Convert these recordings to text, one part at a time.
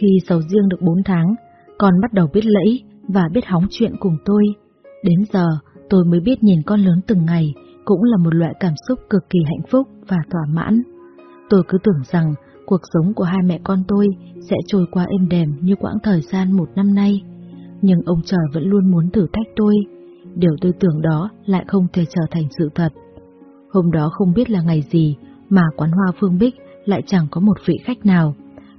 Khi sầu riêng được 4 tháng, con bắt đầu biết lẫy và biết hóng chuyện cùng tôi. Đến giờ, tôi mới biết nhìn con lớn từng ngày cũng là một loại cảm xúc cực kỳ hạnh phúc và thỏa mãn. Tôi cứ tưởng rằng cuộc sống của hai mẹ con tôi sẽ trôi qua êm đềm như quãng thời gian một năm nay. Nhưng ông trời vẫn luôn muốn thử thách tôi. Điều tôi tưởng đó lại không thể trở thành sự thật. Hôm đó không biết là ngày gì mà quán hoa Phương Bích lại chẳng có một vị khách nào.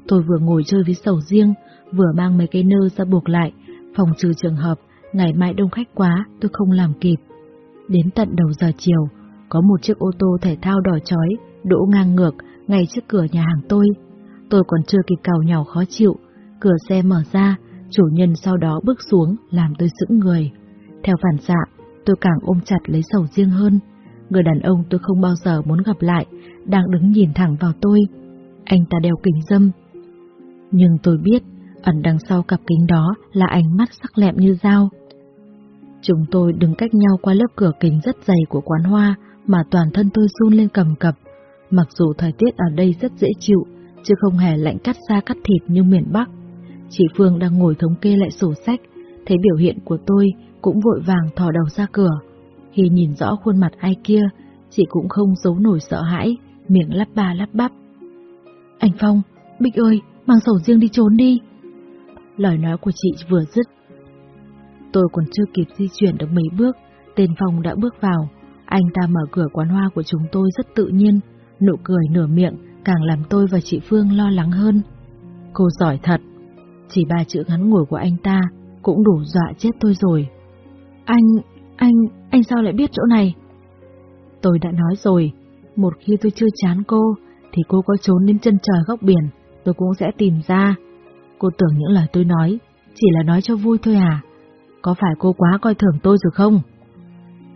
Tôi vừa ngồi chơi với sầu riêng, vừa mang mấy cây nơ ra buộc lại, phòng trừ trường hợp ngày mai đông khách quá tôi không làm kịp. Đến tận đầu giờ chiều, có một chiếc ô tô thể thao đỏ chói đỗ ngang ngược ngay trước cửa nhà hàng tôi. Tôi còn chưa kịp cào nhỏ khó chịu, cửa xe mở ra, chủ nhân sau đó bước xuống làm tôi sững người. Theo phản xạ, tôi càng ôm chặt lấy sầu riêng hơn. Người đàn ông tôi không bao giờ muốn gặp lại, đang đứng nhìn thẳng vào tôi. Anh ta đeo kính dâm. Nhưng tôi biết, ẩn đằng sau cặp kính đó là ánh mắt sắc lẹm như dao. Chúng tôi đứng cách nhau qua lớp cửa kính rất dày của quán hoa mà toàn thân tôi run lên cầm cập. Mặc dù thời tiết ở đây rất dễ chịu, chứ không hề lạnh cắt da cắt thịt như miền Bắc. Chị Phương đang ngồi thống kê lại sổ sách, thấy biểu hiện của tôi cũng vội vàng thò đầu ra cửa. Khi nhìn rõ khuôn mặt ai kia, chị cũng không giấu nổi sợ hãi, miệng lắp ba lắp bắp. Anh Phong, Bích ơi, mang sầu riêng đi trốn đi. Lời nói của chị vừa dứt. Tôi còn chưa kịp di chuyển được mấy bước, tên phòng đã bước vào. Anh ta mở cửa quán hoa của chúng tôi rất tự nhiên, nụ cười nửa miệng càng làm tôi và chị Phương lo lắng hơn. Cô giỏi thật, chỉ ba chữ ngắn ngủi của anh ta cũng đủ dọa chết tôi rồi. Anh, anh, anh sao lại biết chỗ này? Tôi đã nói rồi, một khi tôi chưa chán cô, thì cô có trốn đến chân trời góc biển, tôi cũng sẽ tìm ra. Cô tưởng những lời tôi nói, chỉ là nói cho vui thôi à? Có phải cô quá coi thường tôi rồi không?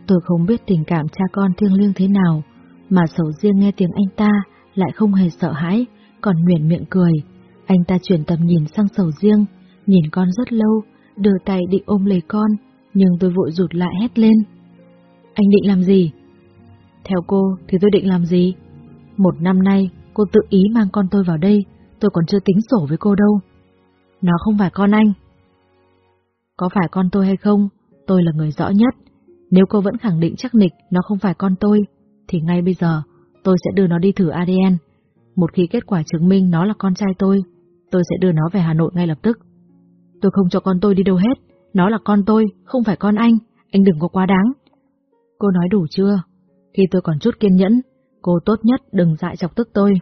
Tôi không biết tình cảm cha con thiêng liêng thế nào, mà sầu riêng nghe tiếng anh ta lại không hề sợ hãi, còn nguyện miệng cười. Anh ta chuyển tầm nhìn sang sầu riêng, nhìn con rất lâu, đưa tay định ôm lấy con, nhưng tôi vội rụt lại hét lên. Anh định làm gì? Theo cô thì tôi định làm gì? Một năm nay, cô tự ý mang con tôi vào đây, tôi còn chưa tính sổ với cô đâu. Nó không phải con anh. Có phải con tôi hay không, tôi là người rõ nhất. Nếu cô vẫn khẳng định chắc nịch nó không phải con tôi, thì ngay bây giờ tôi sẽ đưa nó đi thử ADN. Một khi kết quả chứng minh nó là con trai tôi, tôi sẽ đưa nó về Hà Nội ngay lập tức. Tôi không cho con tôi đi đâu hết, nó là con tôi, không phải con anh, anh đừng có quá đáng. Cô nói đủ chưa? Khi tôi còn chút kiên nhẫn, cô tốt nhất đừng dại chọc tức tôi.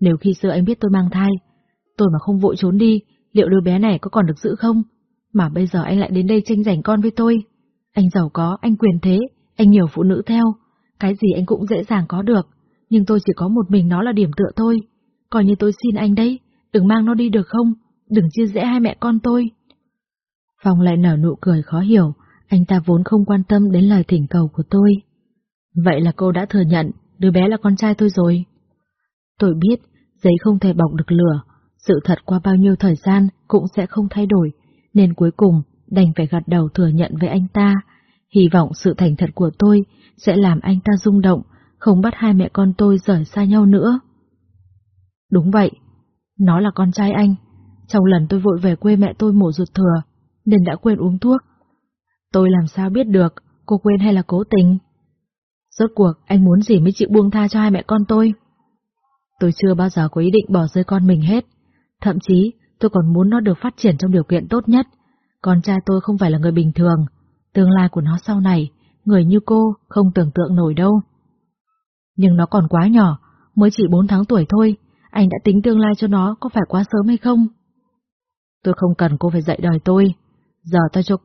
Nếu khi xưa anh biết tôi mang thai, tôi mà không vội trốn đi, liệu đứa bé này có còn được giữ không? Mà bây giờ anh lại đến đây tranh giành con với tôi. Anh giàu có, anh quyền thế, anh nhiều phụ nữ theo, cái gì anh cũng dễ dàng có được, nhưng tôi chỉ có một mình nó là điểm tựa thôi. Coi như tôi xin anh đấy, đừng mang nó đi được không? Đừng chia rẽ hai mẹ con tôi. Phong lại nở nụ cười khó hiểu, anh ta vốn không quan tâm đến lời thỉnh cầu của tôi. Vậy là cô đã thừa nhận, đứa bé là con trai tôi rồi. Tôi biết, giấy không thể bọc được lửa, sự thật qua bao nhiêu thời gian cũng sẽ không thay đổi, nên cuối cùng đành phải gật đầu thừa nhận với anh ta. Hy vọng sự thành thật của tôi sẽ làm anh ta rung động, không bắt hai mẹ con tôi rời xa nhau nữa. Đúng vậy, nó là con trai anh. Trong lần tôi vội về quê mẹ tôi mổ ruột thừa, nên đã quên uống thuốc. Tôi làm sao biết được, cô quên hay là cố tình? Rốt cuộc, anh muốn gì mới chịu buông tha cho hai mẹ con tôi? Tôi chưa bao giờ có ý định bỏ rơi con mình hết. Thậm chí, tôi còn muốn nó được phát triển trong điều kiện tốt nhất. Con trai tôi không phải là người bình thường. Tương lai của nó sau này, người như cô không tưởng tượng nổi đâu. Nhưng nó còn quá nhỏ, mới chỉ 4 tháng tuổi thôi, anh đã tính tương lai cho nó có phải quá sớm hay không? Tôi không cần cô phải dạy đời tôi. Giờ tôi cho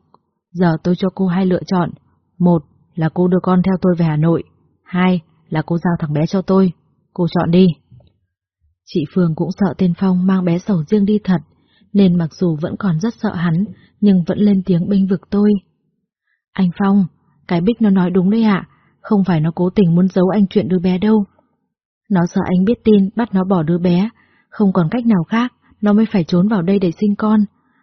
giờ tôi cho cô hai lựa chọn. Một là cô đưa con theo tôi về Hà Nội. Hai là cô giao thằng bé cho tôi. Cô chọn đi. Chị Phương cũng sợ tên Phong mang bé sầu riêng đi thật, nên mặc dù vẫn còn rất sợ hắn, nhưng vẫn lên tiếng bênh vực tôi. Anh Phong, cái Bích nó nói đúng đấy ạ, không phải nó cố tình muốn giấu anh chuyện đứa bé đâu. Nó sợ anh biết tin bắt nó bỏ đứa bé, không còn cách nào khác, nó mới phải trốn vào đây để sinh con.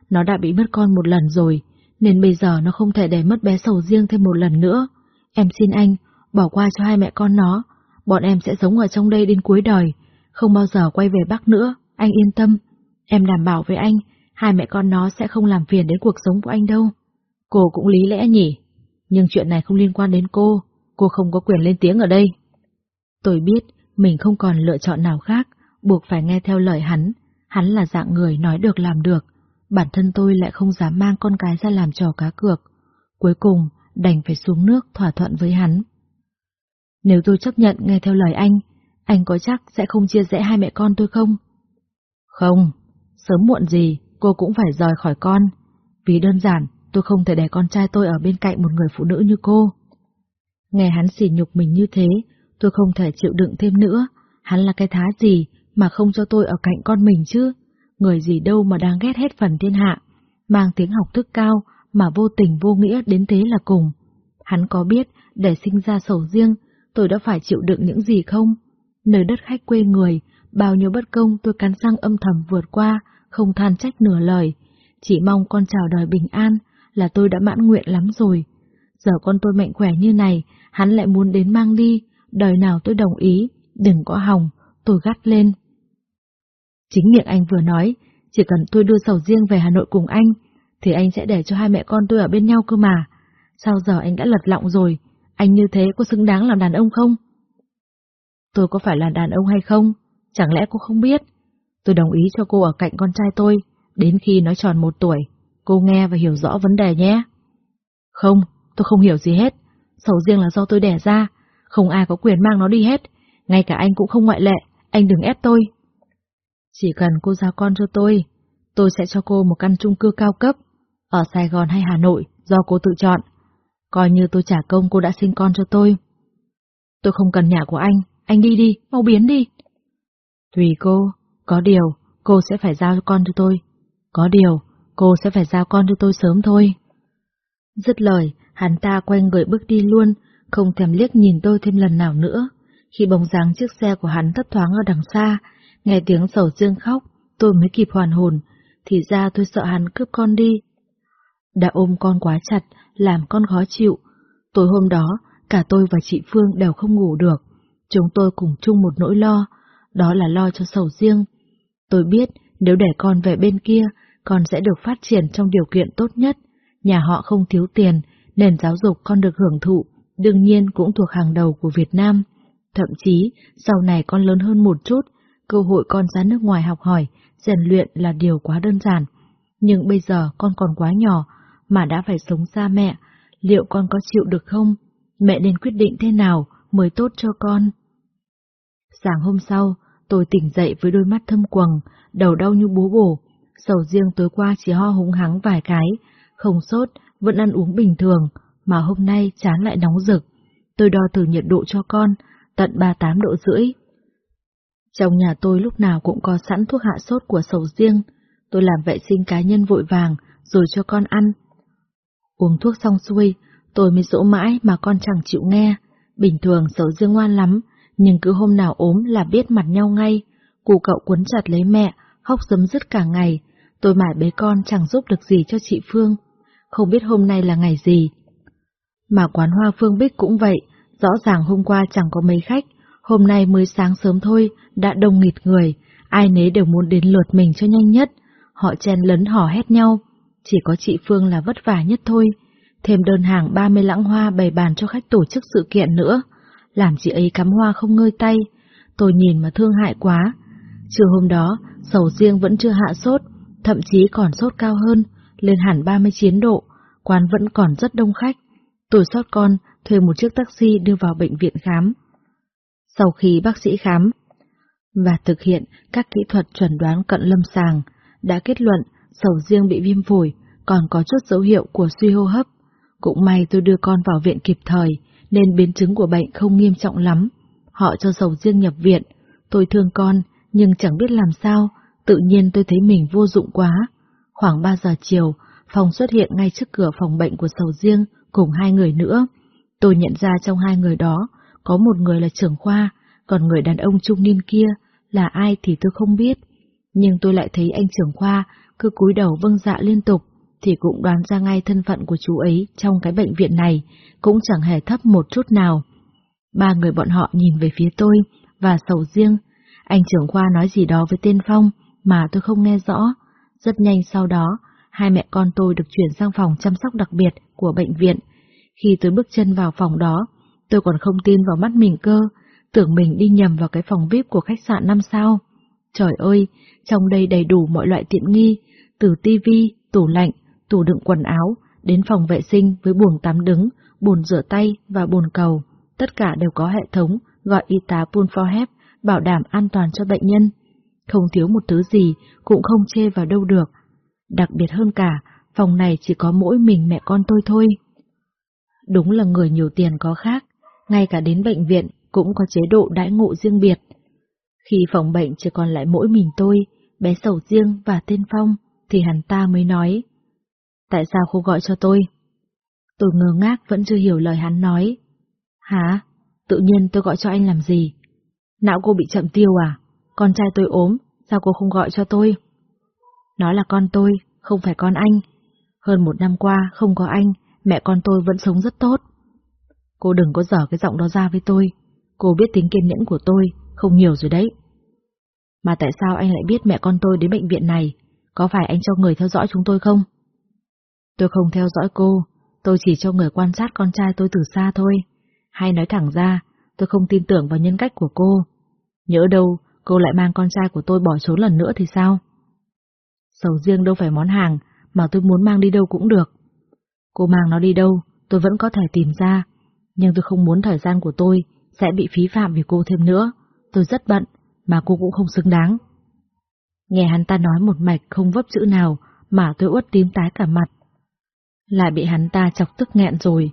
Nó đã bị mất con một lần rồi, nên bây giờ nó không thể để mất bé sầu riêng thêm một lần nữa. Em xin anh, bỏ qua cho hai mẹ con nó, bọn em sẽ sống ở trong đây đến cuối đời, không bao giờ quay về Bắc nữa, anh yên tâm. Em đảm bảo với anh, hai mẹ con nó sẽ không làm phiền đến cuộc sống của anh đâu. Cô cũng lý lẽ nhỉ, nhưng chuyện này không liên quan đến cô, cô không có quyền lên tiếng ở đây. Tôi biết mình không còn lựa chọn nào khác, buộc phải nghe theo lời hắn, hắn là dạng người nói được làm được, bản thân tôi lại không dám mang con cái ra làm trò cá cược. Cuối cùng, đành phải xuống nước thỏa thuận với hắn. Nếu tôi chấp nhận nghe theo lời anh, anh có chắc sẽ không chia rẽ hai mẹ con tôi không? Không, sớm muộn gì cô cũng phải rời khỏi con, vì đơn giản tôi không thể để con trai tôi ở bên cạnh một người phụ nữ như cô. Nghe hắn xỉ nhục mình như thế, tôi không thể chịu đựng thêm nữa, hắn là cái thá gì mà không cho tôi ở cạnh con mình chứ, người gì đâu mà đang ghét hết phần thiên hạ, mang tiếng học thức cao mà vô tình vô nghĩa đến thế là cùng. Hắn có biết để sinh ra sầu riêng, tôi đã phải chịu đựng những gì không? Nơi đất khách quê người, bao nhiêu bất công tôi cắn răng âm thầm vượt qua, không than trách nửa lời. Chỉ mong con chào đời bình an là tôi đã mãn nguyện lắm rồi. Giờ con tôi mạnh khỏe như này, hắn lại muốn đến mang đi, đời nào tôi đồng ý, đừng có hòng, tôi gắt lên. Chính miệng anh vừa nói, chỉ cần tôi đưa sầu riêng về Hà Nội cùng anh, thì anh sẽ để cho hai mẹ con tôi ở bên nhau cơ mà. Sao giờ anh đã lật lọng rồi, anh như thế có xứng đáng làm đàn ông không? Tôi có phải là đàn ông hay không? Chẳng lẽ cô không biết? Tôi đồng ý cho cô ở cạnh con trai tôi, đến khi nó tròn một tuổi. Cô nghe và hiểu rõ vấn đề nhé. Không, tôi không hiểu gì hết. Sầu riêng là do tôi đẻ ra, không ai có quyền mang nó đi hết. Ngay cả anh cũng không ngoại lệ, anh đừng ép tôi. Chỉ cần cô giao con cho tôi, tôi sẽ cho cô một căn chung cư cao cấp, ở Sài Gòn hay Hà Nội, do cô tự chọn. Coi như tôi trả công cô đã sinh con cho tôi. Tôi không cần nhà của anh, anh đi đi, mau biến đi. Tùy cô, có điều, cô sẽ phải giao con cho tôi. Có điều, cô sẽ phải giao con cho tôi sớm thôi. Dứt lời, hắn ta quay người bước đi luôn, không thèm liếc nhìn tôi thêm lần nào nữa. Khi bóng dáng chiếc xe của hắn thấp thoáng ở đằng xa, nghe tiếng sầu dương khóc, tôi mới kịp hoàn hồn, thì ra tôi sợ hắn cướp con đi. Đã ôm con quá chặt, làm con khó chịu. Tối hôm đó, cả tôi và chị Phương đều không ngủ được. Chúng tôi cùng chung một nỗi lo, đó là lo cho sầu riêng. Tôi biết nếu để con về bên kia, con sẽ được phát triển trong điều kiện tốt nhất. Nhà họ không thiếu tiền, nền giáo dục con được hưởng thụ, đương nhiên cũng thuộc hàng đầu của Việt Nam. Thậm chí, sau này con lớn hơn một chút, cơ hội con ra nước ngoài học hỏi, rèn luyện là điều quá đơn giản. Nhưng bây giờ con còn quá nhỏ, mà đã phải sống xa mẹ, liệu con có chịu được không? Mẹ nên quyết định thế nào mới tốt cho con? Sáng hôm sau, tôi tỉnh dậy với đôi mắt thâm quầng, đầu đau như búa bổ. Sầu riêng tối qua chỉ ho húng hắng vài cái, không sốt, vẫn ăn uống bình thường, mà hôm nay chán lại nóng rực. Tôi đo thử nhiệt độ cho con, tận 38 độ rưỡi. Trong nhà tôi lúc nào cũng có sẵn thuốc hạ sốt của sầu riêng. Tôi làm vệ sinh cá nhân vội vàng, rồi cho con ăn. Uống thuốc xong xuôi, tôi mới dỗ mãi mà con chẳng chịu nghe. Bình thường sầu riêng ngoan lắm, nhưng cứ hôm nào ốm là biết mặt nhau ngay. Cụ cậu quấn chặt lấy mẹ, hóc dấm dứt cả ngày. Tôi mải bế con chẳng giúp được gì cho chị Phương. Không biết hôm nay là ngày gì. Mà quán hoa Phương Bích cũng vậy, rõ ràng hôm qua chẳng có mấy khách, hôm nay mới sáng sớm thôi, đã đông nghịt người, ai nấy đều muốn đến lượt mình cho nhanh nhất. Họ chen lấn hò hét nhau, chỉ có chị Phương là vất vả nhất thôi. Thêm đơn hàng 30 lãng hoa bày bàn cho khách tổ chức sự kiện nữa làm chị ấy cắm hoa không ngơi tay. Tôi nhìn mà thương hại quá. Trưa hôm đó, sầu riêng vẫn chưa hạ sốt, thậm chí còn sốt cao hơn, lên hẳn 39 độ, quán vẫn còn rất đông khách. Tôi sót con, thuê một chiếc taxi đưa vào bệnh viện khám. Sau khi bác sĩ khám và thực hiện các kỹ thuật chuẩn đoán cận lâm sàng, đã kết luận sầu riêng bị viêm phổi, còn có chút dấu hiệu của suy hô hấp. Cũng may tôi đưa con vào viện kịp thời, nên biến chứng của bệnh không nghiêm trọng lắm. Họ cho sầu riêng nhập viện, tôi thương con, nhưng chẳng biết làm sao, tự nhiên tôi thấy mình vô dụng quá. Khoảng 3 giờ chiều, phòng xuất hiện ngay trước cửa phòng bệnh của sầu riêng cùng hai người nữa. Tôi nhận ra trong hai người đó, có một người là trưởng khoa, còn người đàn ông trung niên kia là ai thì tôi không biết. Nhưng tôi lại thấy anh trưởng khoa cứ cúi đầu vâng dạ liên tục, thì cũng đoán ra ngay thân phận của chú ấy trong cái bệnh viện này, cũng chẳng hề thấp một chút nào. Ba người bọn họ nhìn về phía tôi, và sầu riêng. Anh trưởng khoa nói gì đó với tên Phong, mà tôi không nghe rõ. Rất nhanh sau đó, hai mẹ con tôi được chuyển sang phòng chăm sóc đặc biệt của bệnh viện. Khi tôi bước chân vào phòng đó, tôi còn không tin vào mắt mình cơ, tưởng mình đi nhầm vào cái phòng VIP của khách sạn năm sao. Trời ơi, trong đây đầy đủ mọi loại tiện nghi, từ tivi, tủ lạnh, tủ đựng quần áo, đến phòng vệ sinh với buồng tắm đứng, bồn rửa tay và bồn cầu. Tất cả đều có hệ thống gọi y tá Pulforhep bảo đảm an toàn cho bệnh nhân. Không thiếu một thứ gì, cũng không chê vào đâu được. Đặc biệt hơn cả, phòng này chỉ có mỗi mình mẹ con tôi thôi. Đúng là người nhiều tiền có khác, ngay cả đến bệnh viện cũng có chế độ đãi ngộ riêng biệt. Khi phòng bệnh chỉ còn lại mỗi mình tôi, bé sầu riêng và tên Phong, thì hắn ta mới nói. Tại sao cô gọi cho tôi? Tôi ngơ ngác vẫn chưa hiểu lời hắn nói. Hả? Tự nhiên tôi gọi cho anh làm gì? Não cô bị chậm tiêu à? Con trai tôi ốm, sao cô không gọi cho tôi? Nó là con tôi, không phải con anh. Hơn một năm qua, không có anh, mẹ con tôi vẫn sống rất tốt. Cô đừng có dở cái giọng đó ra với tôi. Cô biết tính kiên nhẫn của tôi, không nhiều rồi đấy. Mà tại sao anh lại biết mẹ con tôi đến bệnh viện này? Có phải anh cho người theo dõi chúng tôi không? Tôi không theo dõi cô, tôi chỉ cho người quan sát con trai tôi từ xa thôi. Hay nói thẳng ra, tôi không tin tưởng vào nhân cách của cô. Nhớ đâu, cô lại mang con trai của tôi bỏ trốn lần nữa thì sao? Sầu riêng đâu phải món hàng, mà tôi muốn mang đi đâu cũng được. Cô mang nó đi đâu, tôi vẫn có thể tìm ra, nhưng tôi không muốn thời gian của tôi sẽ bị phí phạm vì cô thêm nữa. Tôi rất bận, mà cô cũng không xứng đáng. Nghe hắn ta nói một mạch không vấp chữ nào, mà tôi uất tím tái cả mặt. Lại bị hắn ta chọc tức nghẹn rồi.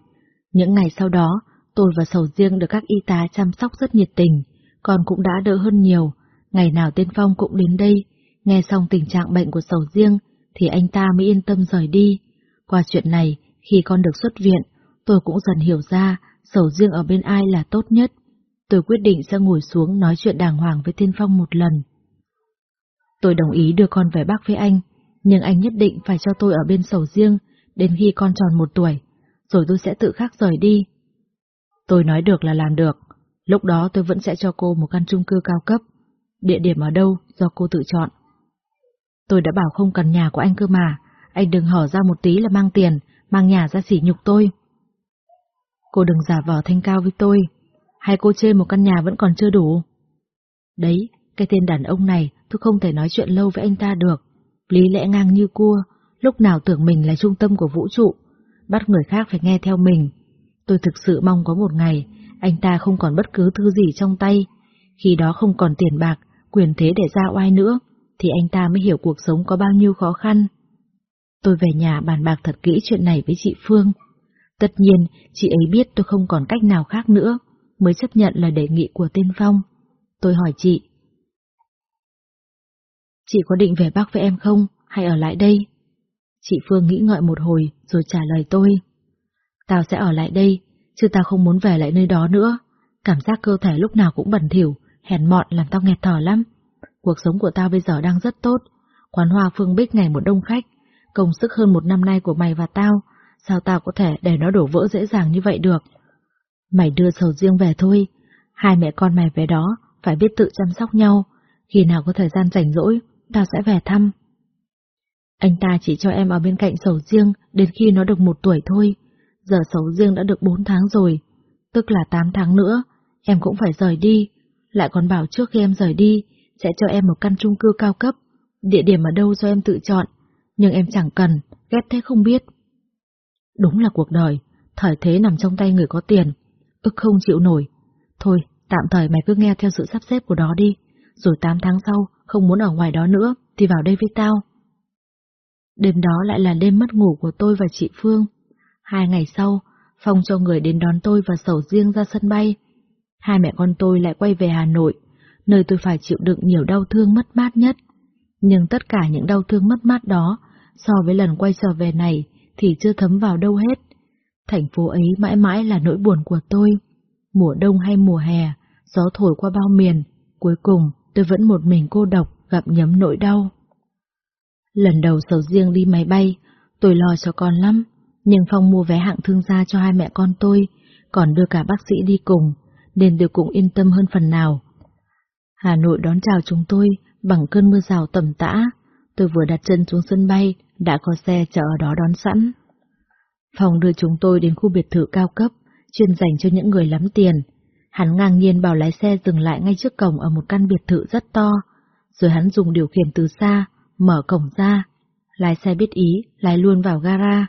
Những ngày sau đó, tôi và Sầu Riêng được các y tá chăm sóc rất nhiệt tình, còn cũng đã đỡ hơn nhiều. Ngày nào Tiên Phong cũng đến đây, nghe xong tình trạng bệnh của Sầu Riêng, thì anh ta mới yên tâm rời đi. Qua chuyện này, khi con được xuất viện, tôi cũng dần hiểu ra Sầu Riêng ở bên ai là tốt nhất. Tôi quyết định sẽ ngồi xuống nói chuyện đàng hoàng với Tiên Phong một lần. Tôi đồng ý đưa con về bác với anh, nhưng anh nhất định phải cho tôi ở bên Sầu Riêng đến khi con tròn một tuổi, rồi tôi sẽ tự khắc rời đi. Tôi nói được là làm được, lúc đó tôi vẫn sẽ cho cô một căn chung cư cao cấp, địa điểm ở đâu do cô tự chọn. Tôi đã bảo không cần nhà của anh cơ mà, anh đừng hở ra một tí là mang tiền, mang nhà ra sỉ nhục tôi. Cô đừng giả vờ thanh cao với tôi, hay cô chê một căn nhà vẫn còn chưa đủ. Đấy, cái tên đàn ông này tôi không thể nói chuyện lâu với anh ta được, lý lẽ ngang như cua, lúc nào tưởng mình là trung tâm của vũ trụ, bắt người khác phải nghe theo mình. Tôi thực sự mong có một ngày, anh ta không còn bất cứ thứ gì trong tay, khi đó không còn tiền bạc, quyền thế để ra oai nữa, thì anh ta mới hiểu cuộc sống có bao nhiêu khó khăn. Tôi về nhà bàn bạc thật kỹ chuyện này với chị Phương. Tất nhiên, chị ấy biết tôi không còn cách nào khác nữa, mới chấp nhận lời đề nghị của tên Phong. Tôi hỏi chị. Chị có định về Bắc với em không, hay ở lại đây? Chị Phương nghĩ ngợi một hồi rồi trả lời tôi. Tao sẽ ở lại đây, chứ tao không muốn về lại nơi đó nữa. Cảm giác cơ thể lúc nào cũng bẩn thỉu, hèn mọn làm tao nghẹt thở lắm. Cuộc sống của tao bây giờ đang rất tốt. Quán hoa Phương Bích ngày một đông khách. Công sức hơn một năm nay của mày và tao, sao tao có thể để nó đổ vỡ dễ dàng như vậy được? Mày đưa sầu riêng về thôi. Hai mẹ con mày về đó, phải biết tự chăm sóc nhau. Khi nào có thời gian rảnh rỗi, tao sẽ về thăm. Anh ta chỉ cho em ở bên cạnh sầu riêng đến khi nó được một tuổi thôi. Giờ sầu riêng đã được bốn tháng rồi, tức là tám tháng nữa, em cũng phải rời đi. Lại còn bảo trước khi em rời đi, sẽ cho em một căn chung cư cao cấp, địa điểm ở đâu do em tự chọn, nhưng em chẳng cần, ghét thế không biết. Đúng là cuộc đời, thời thế nằm trong tay người có tiền, ức không chịu nổi. Thôi, tạm thời mày cứ nghe theo sự sắp xếp của đó đi, rồi 8 tháng sau, không muốn ở ngoài đó nữa, thì vào đây với tao. Đêm đó lại là đêm mất ngủ của tôi và chị Phương. Hai ngày sau, Phong cho người đến đón tôi và sầu riêng ra sân bay. Hai mẹ con tôi lại quay về Hà Nội, nơi tôi phải chịu đựng nhiều đau thương mất mát nhất. Nhưng tất cả những đau thương mất mát đó, so với lần quay trở về này, thì chưa thấm vào đâu hết. Thành phố ấy mãi mãi là nỗi buồn của tôi. Mùa đông hay mùa hè, gió thổi qua bao miền, cuối cùng tôi vẫn một mình cô độc gặp nhấm nỗi đau. Lần đầu sầu riêng đi máy bay, tôi lo cho con lắm, nhưng Phong mua vé hạng thương gia cho hai mẹ con tôi, còn đưa cả bác sĩ đi cùng, nên tôi cũng yên tâm hơn phần nào. Hà Nội đón chào chúng tôi Bằng cơn mưa rào tầm tã, tôi vừa đặt chân xuống sân bay, đã có xe chờ ở đó đón sẵn. Phong đưa chúng tôi đến khu biệt thự cao cấp, chuyên dành cho những người lắm tiền. Hắn ngang nhiên bảo lái xe dừng lại ngay trước cổng ở một căn biệt thự rất to, rồi hắn dùng điều khiển từ xa, mở cổng ra. Lái xe biết ý, lái luôn vào gara.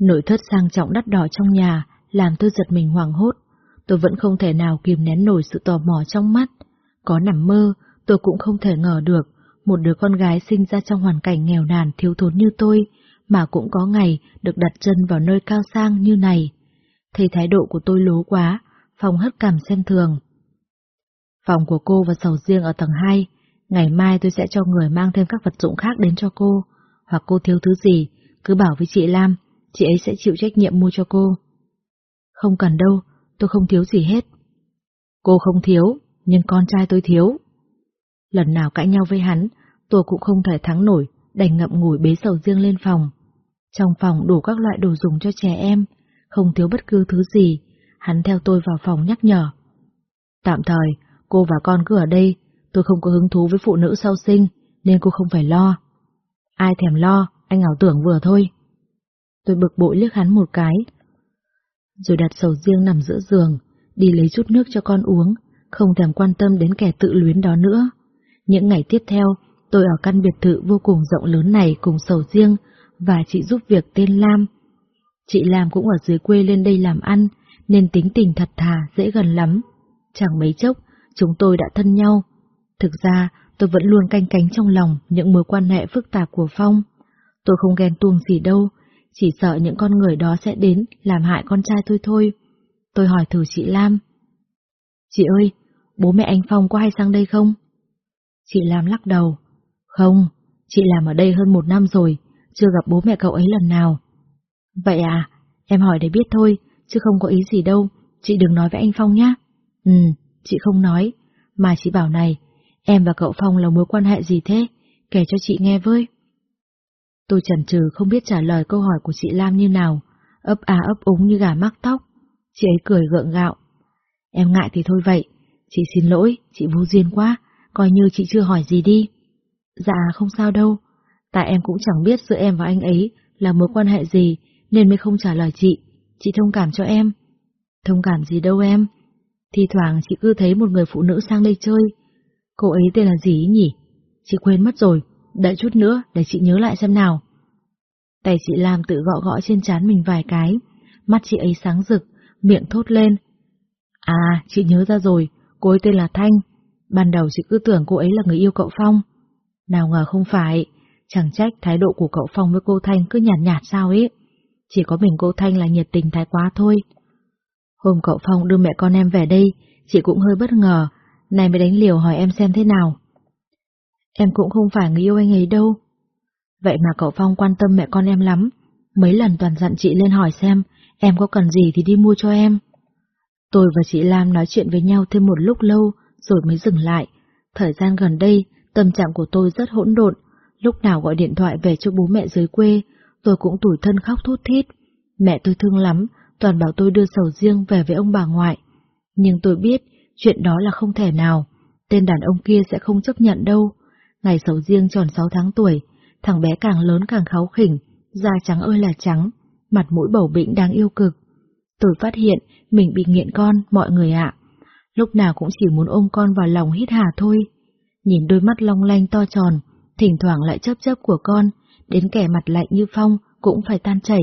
Nội thất sang trọng đắt đỏ trong nhà, làm tôi giật mình hoảng hốt. Tôi vẫn không thể nào kìm nén nổi sự tò mò trong mắt. Có nằm mơ, tôi cũng không thể ngờ được, một đứa con gái sinh ra trong hoàn cảnh nghèo nàn thiếu thốn như tôi, mà cũng có ngày được đặt chân vào nơi cao sang như này. Thấy thái độ của tôi lố quá, Phong hất cảm xem thường. Phòng của cô và sầu riêng ở tầng 2, ngày mai tôi sẽ cho người mang thêm các vật dụng khác đến cho cô, hoặc cô thiếu thứ gì, cứ bảo với chị Lam, chị ấy sẽ chịu trách nhiệm mua cho cô. Không cần đâu, tôi không thiếu gì hết. Cô không thiếu, nhưng con trai tôi thiếu. Lần nào cãi nhau với hắn, tôi cũng không thể thắng nổi, đành ngậm ngùi bế sầu riêng lên phòng. Trong phòng đủ các loại đồ dùng cho trẻ em, không thiếu bất cứ thứ gì, hắn theo tôi vào phòng nhắc nhở. Tạm thời, cô và con cứ ở đây, tôi không có hứng thú với phụ nữ sau sinh, nên cô không phải lo. Ai thèm lo, anh ảo tưởng vừa thôi. Tôi bực bội liếc hắn một cái. Rồi đặt sầu riêng nằm giữa giường, đi lấy chút nước cho con uống, không thèm quan tâm đến kẻ tự luyến đó nữa. Những ngày tiếp theo, tôi ở căn biệt thự vô cùng rộng lớn này cùng sầu riêng, và chị giúp việc tên Lam. Chị Lam cũng ở dưới quê lên đây làm ăn, nên tính tình thật thà, dễ gần lắm. Chẳng mấy chốc, chúng tôi đã thân nhau. Thực ra, tôi vẫn luôn canh cánh trong lòng những mối quan hệ phức tạp của Phong. Tôi không ghen tuông gì đâu, chỉ sợ những con người đó sẽ đến làm hại con trai tôi thôi. Tôi hỏi thử chị Lam. Chị ơi, bố mẹ anh Phong có hay sang đây không? Chị Lam lắc đầu. Không, chị làm ở đây hơn một năm rồi, chưa gặp bố mẹ cậu ấy lần nào. Vậy à, em hỏi để biết thôi, chứ không có ý gì đâu, chị đừng nói với anh Phong nhá. Ừ, chị không nói, mà chị bảo này, em và cậu Phong là mối quan hệ gì thế, kể cho chị nghe với. Tôi chần chừ không biết trả lời câu hỏi của chị Lam như nào, ấp á ấp úng như gà mắc tóc. Chị ấy cười gượng gạo. Em ngại thì thôi vậy, chị xin lỗi, chị vô duyên quá, coi như chị chưa hỏi gì đi. Dạ không sao đâu, tại em cũng chẳng biết giữa em và anh ấy là mối quan hệ gì nên mới không trả lời chị, chị thông cảm cho em. Thông cảm gì đâu em, thì thoảng chị cứ thấy một người phụ nữ sang đây chơi. Cô ấy tên là gì nhỉ? Chị quên mất rồi, đợi chút nữa để chị nhớ lại xem nào. Tay chị Lam tự gõ gõ trên trán mình vài cái, mắt chị ấy sáng rực, miệng thốt lên. À, chị nhớ ra rồi, cô ấy tên là Thanh. Ban đầu chị cứ tưởng cô ấy là người yêu cậu Phong. Nào ngờ không phải, chẳng trách thái độ của cậu Phong với cô Thanh cứ nhạt nhạt sao ấy. Chỉ có mình cô Thanh là nhiệt tình thái quá thôi. Hôm cậu Phong đưa mẹ con em về đây, chị cũng hơi bất ngờ, này mới đánh liều hỏi em xem thế nào. Em cũng không phải người yêu anh ấy đâu. Vậy mà cậu Phong quan tâm mẹ con em lắm, mấy lần toàn dặn chị lên hỏi xem em có cần gì thì đi mua cho em. Tôi và chị Lam nói chuyện với nhau thêm một lúc lâu rồi mới dừng lại. Thời gian gần đây, tâm trạng của tôi rất hỗn độn, lúc nào gọi điện thoại về cho bố mẹ dưới quê, tôi cũng tủi thân khóc thút thít. Mẹ tôi thương lắm, toàn bảo tôi đưa sầu riêng về với ông bà ngoại. Nhưng tôi biết, chuyện đó là không thể nào, tên đàn ông kia sẽ không chấp nhận đâu. Ngày sầu riêng tròn 6 tháng tuổi, thằng bé càng lớn càng kháu khỉnh, da trắng ơi là trắng, mặt mũi bầu bĩnh đáng yêu cực. Tôi phát hiện mình bị nghiện con, mọi người ạ. Lúc nào cũng chỉ muốn ôm con vào lòng hít hà thôi. Nhìn đôi mắt long lanh to tròn, thỉnh thoảng lại chớp chớp của con, đến kẻ mặt lạnh như phong cũng phải tan chảy.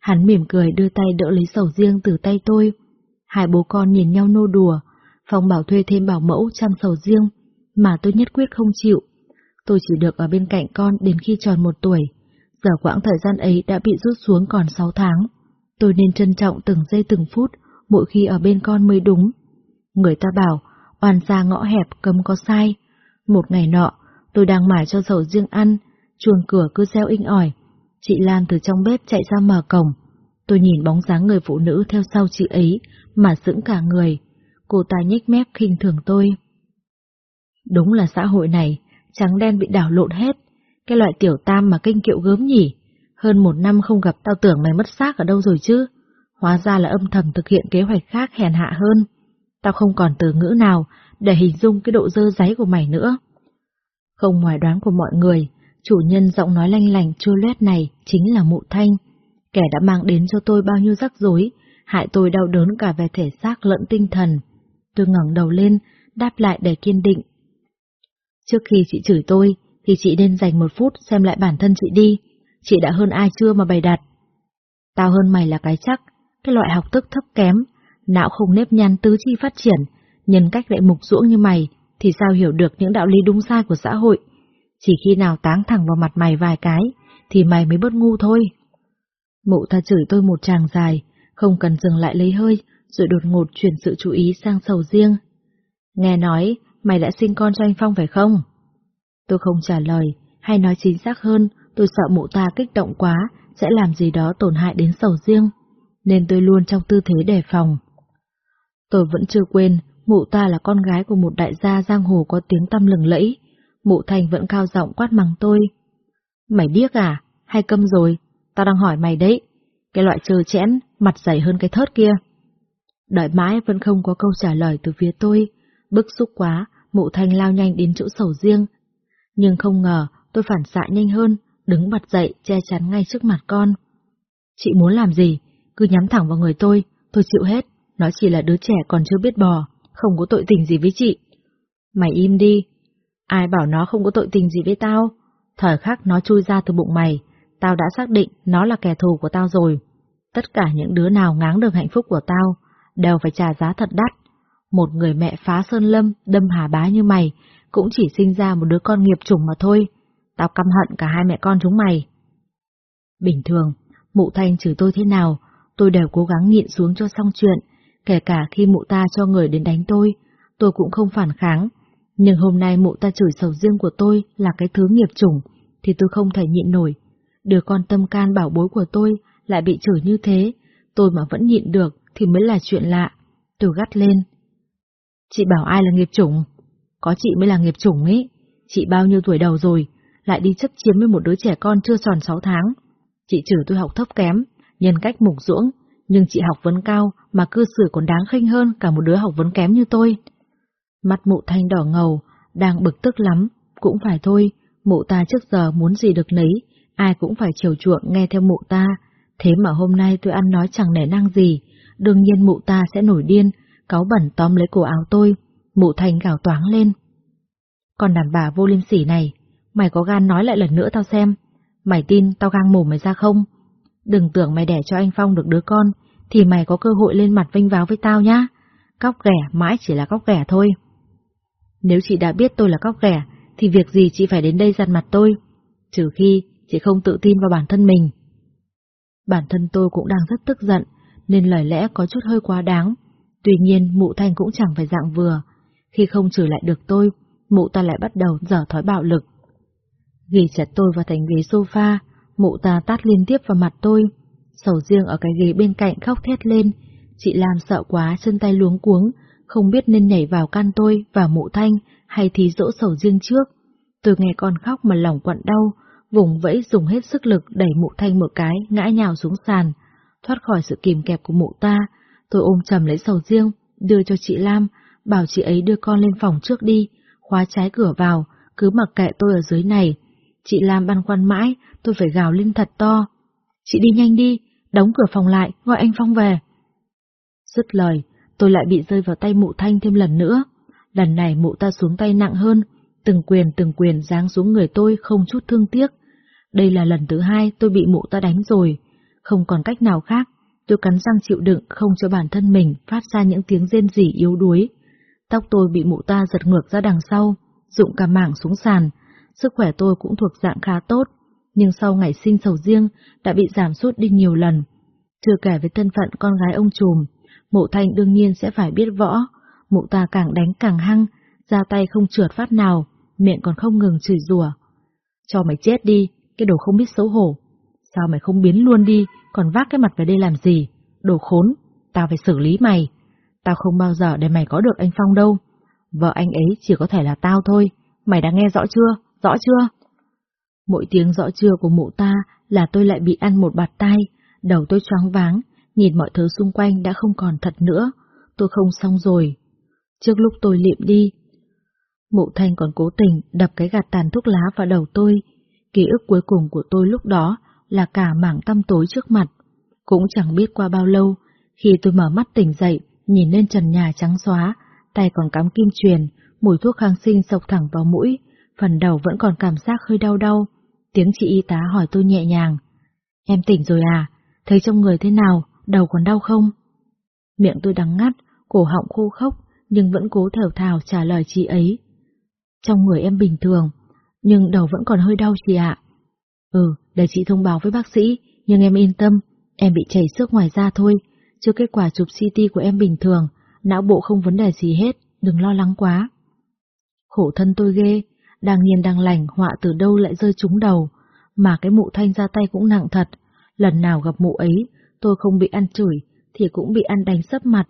Hắn mỉm cười đưa tay đỡ lấy sầu riêng từ tay tôi. Hai bố con nhìn nhau nô đùa, Phong bảo thuê thêm bảo mẫu chăm sầu riêng, mà tôi nhất quyết không chịu. Tôi chỉ được ở bên cạnh con đến khi tròn một tuổi, giờ quãng thời gian ấy đã bị rút xuống còn sáu tháng. Tôi nên trân trọng từng giây từng phút, mỗi khi ở bên con mới đúng. Người ta bảo, oan ra ngõ hẹp cấm có sai. Một ngày nọ, tôi đang mải cho sầu riêng ăn, chuồng cửa cứ reo inh ỏi. Chị Lan từ trong bếp chạy ra mở cổng. Tôi nhìn bóng dáng người phụ nữ theo sau chị ấy, mà sững cả người. Cô ta nhếch mép khinh thường tôi. Đúng là xã hội này, trắng đen bị đảo lộn hết. Cái loại tiểu tam mà kinh kiệu gớm nhỉ. Hơn một năm không gặp tao tưởng mày mất xác ở đâu rồi chứ. Hóa ra là âm thầm thực hiện kế hoạch khác hèn hạ hơn. Tao không còn từ ngữ nào để hình dung cái độ dơ giấy của mày nữa. Không ngoài đoán của mọi người, chủ nhân giọng nói lanh lành chua loét này chính là mụ thanh, kẻ đã mang đến cho tôi bao nhiêu rắc rối, hại tôi đau đớn cả về thể xác lẫn tinh thần. Tôi ngẩng đầu lên, đáp lại đầy kiên định. Trước khi chị chửi tôi, thì chị nên dành một phút xem lại bản thân chị đi, chị đã hơn ai chưa mà bày đặt. Tao hơn mày là cái chắc, cái loại học thức thấp kém, não không nếp nhăn tứ chi phát triển, nhân cách lại mục ruỗng như mày, thì sao hiểu được những đạo lý đúng sai của xã hội. Chỉ khi nào táng thẳng vào mặt mày vài cái, thì mày mới bớt ngu thôi. Mụ ta chửi tôi một tràng dài, không cần dừng lại lấy hơi, rồi đột ngột chuyển sự chú ý sang sầu riêng. Nghe nói, mày đã sinh con cho anh Phong phải không? Tôi không trả lời, hay nói chính xác hơn, tôi sợ mụ ta kích động quá, sẽ làm gì đó tổn hại đến sầu riêng, nên tôi luôn trong tư thế đề phòng. Tôi vẫn chưa quên, mụ ta là con gái của một đại gia giang hồ có tiếng tăm lừng lẫy, mụ thành vẫn cao giọng quát mắng tôi. Mày điếc à? Hay câm rồi? Tao đang hỏi mày đấy. Cái loại trơ chẽn, mặt dày hơn cái thớt kia. Đợi mãi vẫn không có câu trả lời từ phía tôi. Bức xúc quá, mụ thanh lao nhanh đến chỗ sầu riêng. Nhưng không ngờ, tôi phản xạ nhanh hơn, đứng bật dậy che chắn ngay trước mặt con. Chị muốn làm gì? Cứ nhắm thẳng vào người tôi, tôi chịu hết. Nó chỉ là đứa trẻ còn chưa biết bò, không có tội tình gì với chị. Mày im đi. Ai bảo nó không có tội tình gì với tao? Thời khắc nó chui ra từ bụng mày, tao đã xác định nó là kẻ thù của tao rồi. Tất cả những đứa nào ngáng được hạnh phúc của tao, đều phải trả giá thật đắt. Một người mẹ phá sơn lâm, đâm hà bá như mày, cũng chỉ sinh ra một đứa con nghiệp chủng mà thôi. Tao căm hận cả hai mẹ con chúng mày. Bình thường, mụ thanh chửi tôi thế nào, tôi đều cố gắng nhịn xuống cho xong chuyện, kể cả khi mụ ta cho người đến đánh tôi, tôi cũng không phản kháng. Nhưng hôm nay mụ ta chửi sầu riêng của tôi là cái thứ nghiệp chủng, thì tôi không thể nhịn nổi. Đứa con tâm can bảo bối của tôi lại bị chửi như thế, tôi mà vẫn nhịn được thì mới là chuyện lạ. Tôi gắt lên. Chị bảo ai là nghiệp chủng? Có chị mới là nghiệp chủng ấy. Chị bao nhiêu tuổi đầu rồi, lại đi chấp chiếm với một đứa trẻ con chưa tròn 6 tháng. Chị chửi tôi học thấp kém, nhân cách mục ruỗng, nhưng chị học vấn cao mà cư xử còn đáng khinh hơn cả một đứa học vấn kém như tôi. Mặt mụ thanh đỏ ngầu, đang bực tức lắm, cũng phải thôi, mụ ta trước giờ muốn gì được nấy, ai cũng phải chiều chuộng nghe theo mụ ta, thế mà hôm nay tôi ăn nói chẳng nể năng gì, đương nhiên mụ ta sẽ nổi điên, cáu bẩn tóm lấy cổ áo tôi, mụ thành gào toáng lên. Còn đàn bà vô liêm sỉ này, mày có gan nói lại lần nữa tao xem, mày tin tao gang mồm mày ra không? Đừng tưởng mày đẻ cho anh Phong được đứa con, thì mày có cơ hội lên mặt vinh váo với tao nhá. Cóc ghẻ mãi chỉ là cóc ghẻ thôi. Nếu chị đã biết tôi là cóc ghẻ, thì việc gì chị phải đến đây dằn mặt tôi, trừ khi chị không tự tin vào bản thân mình. Bản thân tôi cũng đang rất tức giận, nên lời lẽ có chút hơi quá đáng. Tuy nhiên mụ thanh cũng chẳng phải dạng vừa. Khi không trừ lại được tôi, mụ ta lại bắt đầu dở thói bạo lực. Ghi chặt tôi vào thành ghế sofa, mụ ta tát liên tiếp vào mặt tôi. Sầu riêng ở cái ghế bên cạnh khóc thét lên. Chị làm sợ quá, chân tay luống cuống, không biết nên nhảy vào can tôi và mụ thanh hay thí dỗ sầu riêng trước. Tôi nghe con khóc mà lòng quặn đau, vùng vẫy dùng hết sức lực đẩy mụ thanh một cái, ngã nhào xuống sàn. Thoát khỏi sự kìm kẹp của mụ ta, tôi ôm chầm lấy sầu riêng, đưa cho chị Lam, bảo chị ấy đưa con lên phòng trước đi, khóa trái cửa vào, cứ mặc kệ tôi ở dưới này. Chị Lam băn khoăn mãi, tôi phải gào lên thật to. Chị đi nhanh đi, đóng cửa phòng lại, gọi anh Phong về. Dứt lời, tôi lại bị rơi vào tay mụ thanh thêm lần nữa. Lần này mụ ta xuống tay nặng hơn, từng quyền từng quyền giáng xuống người tôi không chút thương tiếc. Đây là lần thứ hai tôi bị mụ ta đánh rồi, không còn cách nào khác, tôi cắn răng chịu đựng không cho bản thân mình phát ra những tiếng rên rỉ yếu đuối. Tóc tôi bị mụ ta giật ngược ra đằng sau, rụng cả mảng xuống sàn, sức khỏe tôi cũng thuộc dạng khá tốt, nhưng sau ngày sinh sầu riêng đã bị giảm sút đi nhiều lần. Chưa kể với thân phận con gái ông trùm, mụ thanh đương nhiên sẽ phải biết võ, mụ ta càng đánh càng hăng, ra tay không trượt phát nào, miệng còn không ngừng chửi rủa. Cho mày chết đi, cái đồ không biết xấu hổ. Sao mày không biến luôn đi, còn vác cái mặt về đây làm gì? Đồ khốn, tao phải xử lý mày. Tao không bao giờ để mày có được anh Phong đâu. Vợ anh ấy chỉ có thể là tao thôi. Mày đã nghe rõ chưa? Rõ chưa? Mỗi tiếng rõ chưa của mụ ta là tôi lại bị ăn một bạt tay, đầu tôi choáng váng, nhìn mọi thứ xung quanh đã không còn thật nữa. Tôi không xong rồi. Trước lúc tôi liệm đi, Mụ Thanh còn cố tình đập cái gạt tàn thuốc lá vào đầu tôi. Ký ức cuối cùng của tôi lúc đó là cả mảng tăm tối trước mặt. Cũng chẳng biết qua bao lâu, khi tôi mở mắt tỉnh dậy, nhìn lên trần nhà trắng xóa, tay còn cắm kim truyền, mùi thuốc kháng sinh sộc thẳng vào mũi, phần đầu vẫn còn cảm giác hơi đau đau. Tiếng chị y tá hỏi tôi nhẹ nhàng. Em tỉnh rồi à? Thấy trong người thế nào? Đầu còn đau không? Miệng tôi đắng ngắt, cổ họng khô khốc, nhưng vẫn cố thở thào trả lời chị ấy. Trong người em bình thường, nhưng đầu vẫn còn hơi đau chị ạ. Ừ, để chị thông báo với bác sĩ, nhưng em yên tâm, em bị chảy xước ngoài da thôi, chưa kết quả chụp CT của em bình thường, não bộ không vấn đề gì hết, đừng lo lắng quá. Khổ thân tôi ghê, đang nhiên đang lành họa từ đâu lại rơi trúng đầu, mà cái mụ thanh ra tay cũng nặng thật, lần nào gặp mụ ấy, tôi không bị ăn chửi, thì cũng bị ăn đánh sấp mặt.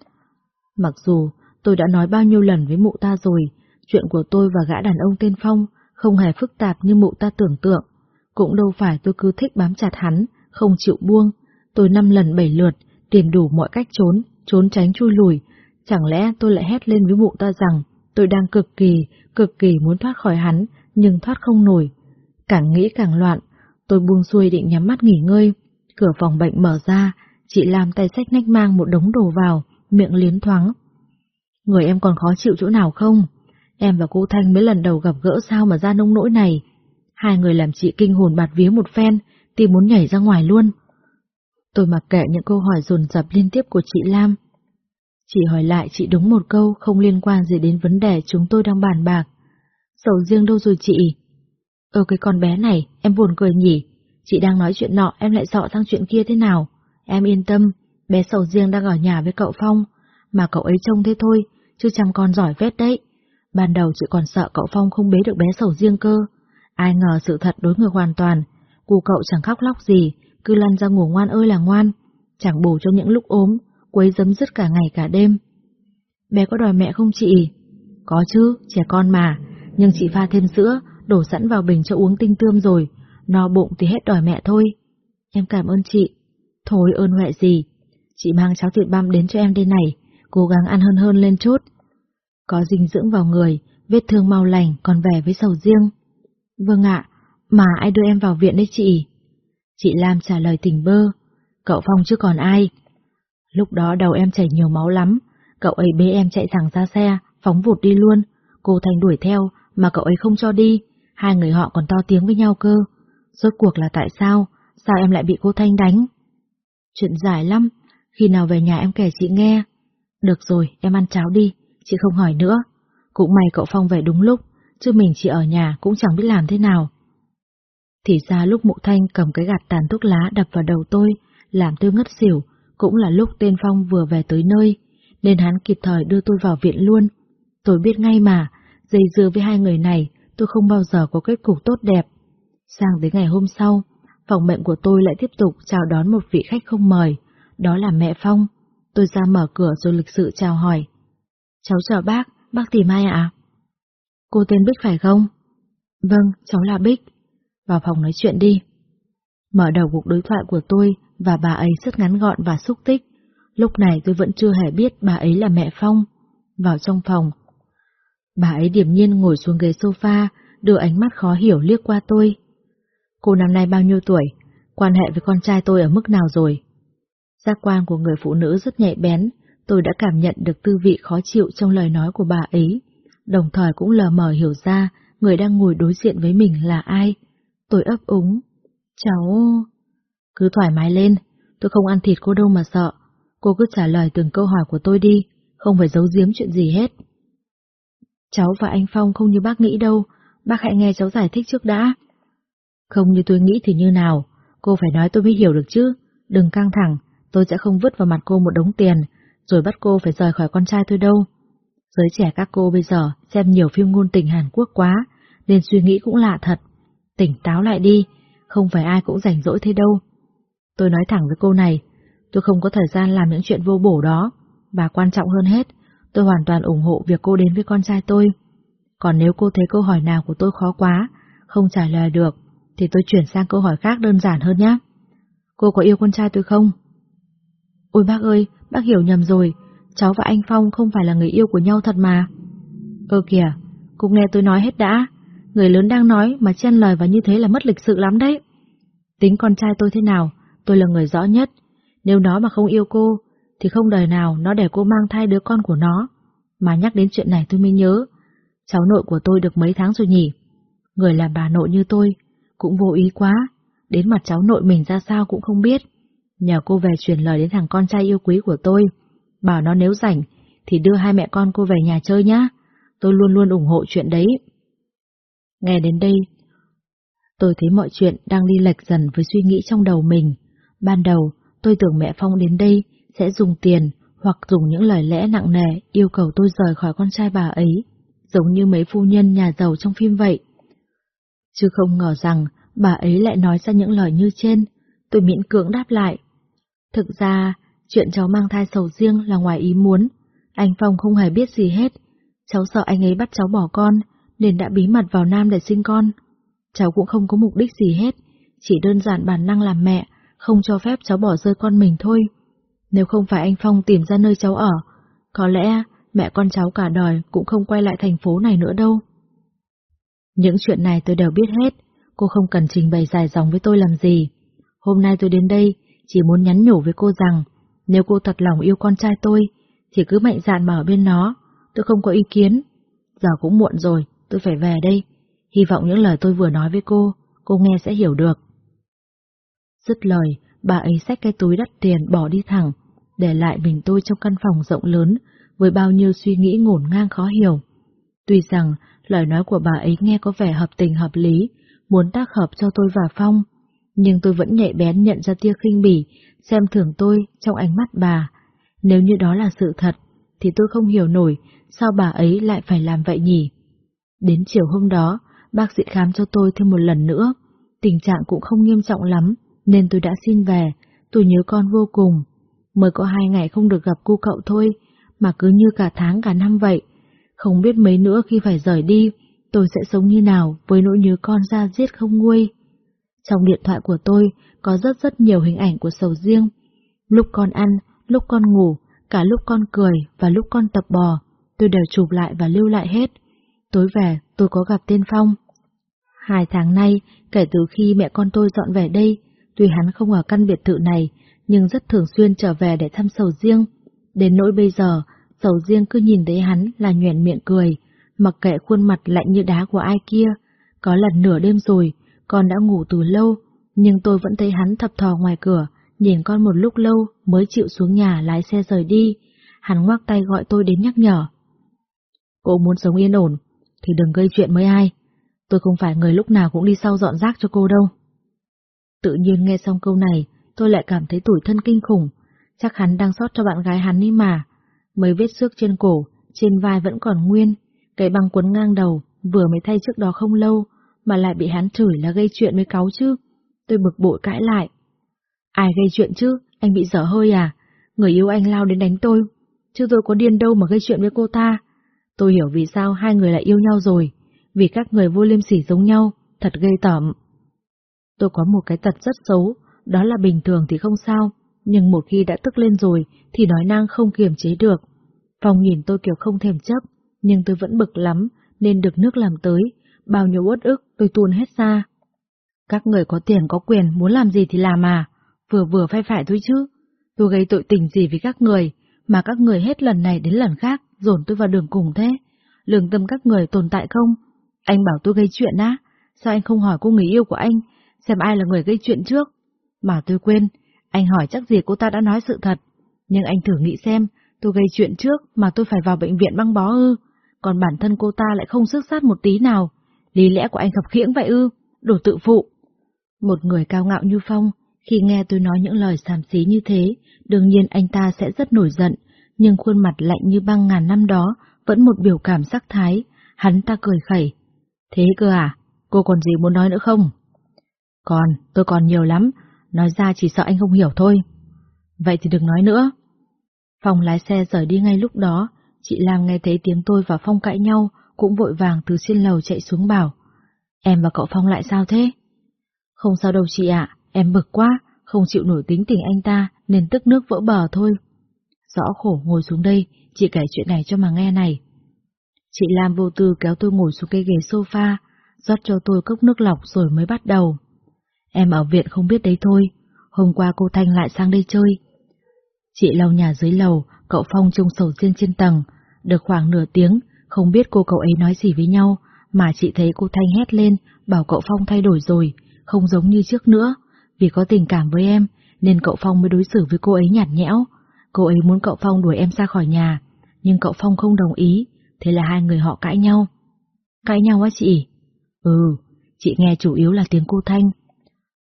Mặc dù tôi đã nói bao nhiêu lần với mụ ta rồi, chuyện của tôi và gã đàn ông tên Phong không hề phức tạp như mụ ta tưởng tượng, cũng đâu phải tôi cứ thích bám chặt hắn, không chịu buông, tôi năm lần bảy lượt, tìm đủ mọi cách trốn, trốn tránh chui lùi, chẳng lẽ tôi lại hét lên với mụ ta rằng tôi đang cực kỳ, cực kỳ muốn thoát khỏi hắn, nhưng thoát không nổi. Càng nghĩ càng loạn, tôi buông xuôi định nhắm mắt nghỉ ngơi, cửa phòng bệnh mở ra, chị làm tay sách nách mang một đống đồ vào, miệng liến thoáng. Người em còn khó chịu chỗ nào không? Em và cô Thanh mấy lần đầu gặp gỡ sao mà ra nông nỗi này. Hai người làm chị kinh hồn bạt vía một phen, tìm muốn nhảy ra ngoài luôn. Tôi mặc kệ những câu hỏi dồn dập liên tiếp của chị Lam. Chị hỏi lại chị đúng một câu không liên quan gì đến vấn đề chúng tôi đang bàn bạc. Sầu riêng đâu rồi chị? Ờ cái con bé này, em buồn cười nhỉ. Chị đang nói chuyện nọ em lại dọ sang chuyện kia thế nào? Em yên tâm, bé sầu riêng đang ở nhà với cậu Phong, mà cậu ấy trông thế thôi, chứ chăm con giỏi vết đấy. Ban đầu chị còn sợ cậu Phong không bế được bé sầu riêng cơ. Ai ngờ sự thật đối ngược hoàn toàn, cu cậu chẳng khóc lóc gì, cứ lăn ra ngủ ngoan ơi là ngoan, chẳng bù cho những lúc ốm, quấy dấm dứt cả ngày cả đêm. Bé có đòi mẹ không chị? Có chứ, trẻ con mà, nhưng chị pha thêm sữa, đổ sẵn vào bình cho uống tinh tươm rồi, no bụng thì hết đòi mẹ thôi. Em cảm ơn chị. Thôi ơn huệ gì, chị mang cháo thịt băm đến cho em đây này, cố gắng ăn hơn hơn lên chút. Có dinh dưỡng vào người, vết thương mau lành còn về với sầu riêng. Vâng ạ, mà ai đưa em vào viện đấy chị? Chị Lam trả lời tỉnh bơ, cậu Phong chứ còn ai. Lúc đó đầu em chảy nhiều máu lắm, cậu ấy bế em chạy thẳng ra xe, phóng vụt đi luôn, cô Thành đuổi theo, mà cậu ấy không cho đi, hai người họ còn to tiếng với nhau cơ. Rốt cuộc là tại sao, sao em lại bị cô Thanh đánh? Chuyện dài lắm, khi nào về nhà em kể chị nghe. Được rồi, em ăn cháo đi, chị không hỏi nữa. Cũng may cậu Phong về đúng lúc, chứ mình chỉ ở nhà cũng chẳng biết làm thế nào. Thì ra lúc mụ thanh cầm cái gạt tàn thuốc lá đập vào đầu tôi, làm tôi ngất xỉu, cũng là lúc tên Phong vừa về tới nơi, nên hắn kịp thời đưa tôi vào viện luôn. Tôi biết ngay mà, dây dưa với hai người này, tôi không bao giờ có kết cục tốt đẹp. Sang đến ngày hôm sau, phòng bệnh của tôi lại tiếp tục chào đón một vị khách không mời, đó là mẹ Phong. Tôi ra mở cửa rồi lịch sự chào hỏi. Cháu chào bác, bác tìm ai ạ? Cô tên Bích phải không? Vâng, cháu là Bích. Vào phòng nói chuyện đi. Mở đầu cuộc đối thoại của tôi và bà ấy rất ngắn gọn và xúc tích. Lúc này tôi vẫn chưa hề biết bà ấy là mẹ Phong. Vào trong phòng. Bà ấy điềm nhiên ngồi xuống ghế sofa, đưa ánh mắt khó hiểu liếc qua tôi. Cô năm nay bao nhiêu tuổi? Quan hệ với con trai tôi ở mức nào rồi? Giác quan của người phụ nữ rất nhạy bén, tôi đã cảm nhận được tư vị khó chịu trong lời nói của bà ấy, đồng thời cũng lờ mờ hiểu ra người đang ngồi đối diện với mình là ai. Tôi ấp úng. Cháu... Cứ thoải mái lên, tôi không ăn thịt cô đâu mà sợ. Cô cứ trả lời từng câu hỏi của tôi đi, không phải giấu giếm chuyện gì hết. Cháu và anh Phong không như bác nghĩ đâu, bác hãy nghe cháu giải thích trước đã. Không như tôi nghĩ thì như nào, cô phải nói tôi mới hiểu được chứ, đừng căng thẳng, tôi sẽ không vứt vào mặt cô một đống tiền, rồi bắt cô phải rời khỏi con trai tôi đâu. Giới trẻ các cô bây giờ xem nhiều phim ngôn tình Hàn Quốc quá, nên suy nghĩ cũng lạ thật. Tỉnh táo lại đi, không phải ai cũng rảnh rỗi thế đâu. Tôi nói thẳng với cô này, tôi không có thời gian làm những chuyện vô bổ đó, và quan trọng hơn hết, tôi hoàn toàn ủng hộ việc cô đến với con trai tôi. Còn nếu cô thấy câu hỏi nào của tôi khó quá, không trả lời được, thì tôi chuyển sang câu hỏi khác đơn giản hơn nhé. Cô có yêu con trai tôi không? Ôi bác ơi, bác hiểu nhầm rồi, cháu và anh Phong không phải là người yêu của nhau thật mà. Ơ kìa, cô nghe tôi nói hết đã. Người lớn đang nói mà chen lời và như thế là mất lịch sự lắm đấy. Tính con trai tôi thế nào, tôi là người rõ nhất. Nếu nó mà không yêu cô, thì không đời nào nó để cô mang thai đứa con của nó. Mà nhắc đến chuyện này tôi mới nhớ, cháu nội của tôi được mấy tháng rồi nhỉ. Người làm bà nội như tôi, cũng vô ý quá, đến mặt cháu nội mình ra sao cũng không biết. Nhờ cô về truyền lời đến thằng con trai yêu quý của tôi, bảo nó nếu rảnh thì đưa hai mẹ con cô về nhà chơi nhá. Tôi luôn luôn ủng hộ chuyện đấy. Nghe đến đây, tôi thấy mọi chuyện đang đi lệch dần với suy nghĩ trong đầu mình. Ban đầu, tôi tưởng mẹ Phong đến đây sẽ dùng tiền hoặc dùng những lời lẽ nặng nề yêu cầu tôi rời khỏi con trai bà ấy, giống như mấy phu nhân nhà giàu trong phim vậy. Chứ không ngờ rằng bà ấy lại nói ra những lời như trên, tôi miễn cưỡng đáp lại. Thực ra, chuyện cháu mang thai sầu riêng là ngoài ý muốn, anh Phong không hề biết gì hết. Cháu sợ anh ấy bắt cháu bỏ con, nên đã bí mật vào Nam để sinh con. Cháu cũng không có mục đích gì hết, chỉ đơn giản bản năng làm mẹ, không cho phép cháu bỏ rơi con mình thôi. Nếu không phải anh Phong tìm ra nơi cháu ở, có lẽ mẹ con cháu cả đời cũng không quay lại thành phố này nữa đâu. Những chuyện này tôi đều biết hết, cô không cần trình bày dài dòng với tôi làm gì. Hôm nay tôi đến đây chỉ muốn nhắn nhủ với cô rằng, nếu cô thật lòng yêu con trai tôi, thì cứ mạnh dạn mà ở bên nó, tôi không có ý kiến. Giờ cũng muộn rồi, tôi phải về đây. Hy vọng những lời tôi vừa nói với cô, cô nghe sẽ hiểu được. Dứt lời, bà ấy xách cái túi đắt tiền bỏ đi thẳng, để lại mình tôi trong căn phòng rộng lớn, với bao nhiêu suy nghĩ ngổn ngang khó hiểu. Tuy rằng, lời nói của bà ấy nghe có vẻ hợp tình hợp lý, muốn tác hợp cho tôi và Phong, nhưng tôi vẫn nhạy bén nhận ra tia khinh bỉ, xem thường tôi trong ánh mắt bà. Nếu như đó là sự thật, thì tôi không hiểu nổi sao bà ấy lại phải làm vậy nhỉ. Đến chiều hôm đó, bác sĩ khám cho tôi thêm một lần nữa. Tình trạng cũng không nghiêm trọng lắm, nên tôi đã xin về. Tôi nhớ con vô cùng. Mới có hai ngày không được gặp cu cậu thôi, mà cứ như cả tháng cả năm vậy. Không biết mấy nữa khi phải rời đi, tôi sẽ sống như nào với nỗi nhớ con ra giết không nguôi. Trong điện thoại của tôi có rất rất nhiều hình ảnh của sầu riêng. Lúc con ăn, lúc con ngủ, cả lúc con cười và lúc con tập bò, tôi đều chụp lại và lưu lại hết. Tối về, tôi có gặp tên Phong. Hai tháng nay, kể từ khi mẹ con tôi dọn về đây, tuy hắn không ở căn biệt thự này, nhưng rất thường xuyên trở về để thăm sầu riêng. Đến nỗi bây giờ, sầu riêng cứ nhìn thấy hắn là nhuền miệng cười, mặc kệ khuôn mặt lạnh như đá của ai kia. Có lần nửa đêm rồi, con đã ngủ từ lâu, nhưng tôi vẫn thấy hắn thập thò ngoài cửa, nhìn con một lúc lâu mới chịu xuống nhà lái xe rời đi. Hắn ngoắc tay gọi tôi đến nhắc nhở. Cô muốn sống yên ổn, thì đừng gây chuyện với ai. Tôi không phải người lúc nào cũng đi sau dọn rác cho cô đâu. Tự nhiên nghe xong câu này, tôi lại cảm thấy tủi thân kinh khủng. Chắc hắn đang sót cho bạn gái hắn đi mà. Mấy vết xước trên cổ, trên vai vẫn còn nguyên. Cái băng quấn ngang đầu, vừa mới thay trước đó không lâu, mà lại bị hắn chửi là gây chuyện với cáu chứ. Tôi bực bội cãi lại. Ai gây chuyện chứ, anh bị dở hơi à? Người yêu anh lao đến đánh tôi, chứ tôi có điên đâu mà gây chuyện với cô ta. Tôi hiểu vì sao hai người lại yêu nhau rồi, vì các người vô liêm sỉ giống nhau, thật gây tởm. Tôi có một cái tật rất xấu, đó là bình thường thì không sao, nhưng một khi đã tức lên rồi thì nói năng không kiềm chế được. Phong nhìn tôi kiểu không thèm chấp, nhưng tôi vẫn bực lắm nên được nước làm tới, bao nhiêu uất ức tôi tuôn hết ra. Các người có tiền có quyền muốn làm gì thì làm mà, vừa vừa phải phải thôi chứ. Tôi gây tội tình gì với các người, mà các người hết lần này đến lần khác dồn tôi vào đường cùng thế. Lương tâm các người tồn tại không? Anh bảo tôi gây chuyện á, sao anh không hỏi cô người yêu của anh, xem ai là người gây chuyện trước? Mà tôi quên, anh hỏi chắc gì cô ta đã nói sự thật, nhưng anh thử nghĩ xem, tôi gây chuyện trước mà tôi phải vào bệnh viện băng bó ư, còn bản thân cô ta lại không sức sát một tí nào, lý lẽ của anh khập khiễng vậy ư, đồ tự phụ. Một người cao ngạo như Phong, khi nghe tôi nói những lời xàm xí như thế, đương nhiên anh ta sẽ rất nổi giận, nhưng khuôn mặt lạnh như băng ngàn năm đó vẫn một biểu cảm sắc thái, hắn ta cười khẩy. Thế cơ à, cô còn gì muốn nói nữa không? Còn, tôi còn nhiều lắm, nói ra chỉ sợ anh không hiểu thôi. Vậy thì đừng nói nữa. Phong lái xe rời đi ngay lúc đó, chị Lam nghe thấy tiếng tôi và Phong cãi nhau, cũng vội vàng từ trên lầu chạy xuống bảo. Em và cậu Phong lại sao thế? Không sao đâu chị ạ, em bực quá, không chịu nổi tính tình anh ta nên tức nước vỡ bờ thôi. Rõ khổ ngồi xuống đây, chị kể chuyện này cho mà nghe này. Chị Lam vô tư kéo tôi ngồi xuống cây ghế sofa, rót cho tôi cốc nước lọc rồi mới bắt đầu. Em ở viện không biết đấy thôi, hôm qua cô Thanh lại sang đây chơi. Chị lau nhà dưới lầu, cậu Phong trông sầu riêng trên tầng, được khoảng nửa tiếng, không biết cô cậu ấy nói gì với nhau, mà chị thấy cô Thanh hét lên, bảo cậu Phong thay đổi rồi, không giống như trước nữa, vì có tình cảm với em, nên cậu Phong mới đối xử với cô ấy nhạt nhẽo. Cô ấy muốn cậu Phong đuổi em ra khỏi nhà, nhưng cậu Phong không đồng ý, thế là hai người họ cãi nhau. Cãi nhau á chị? Ừ, chị nghe chủ yếu là tiếng cô Thanh.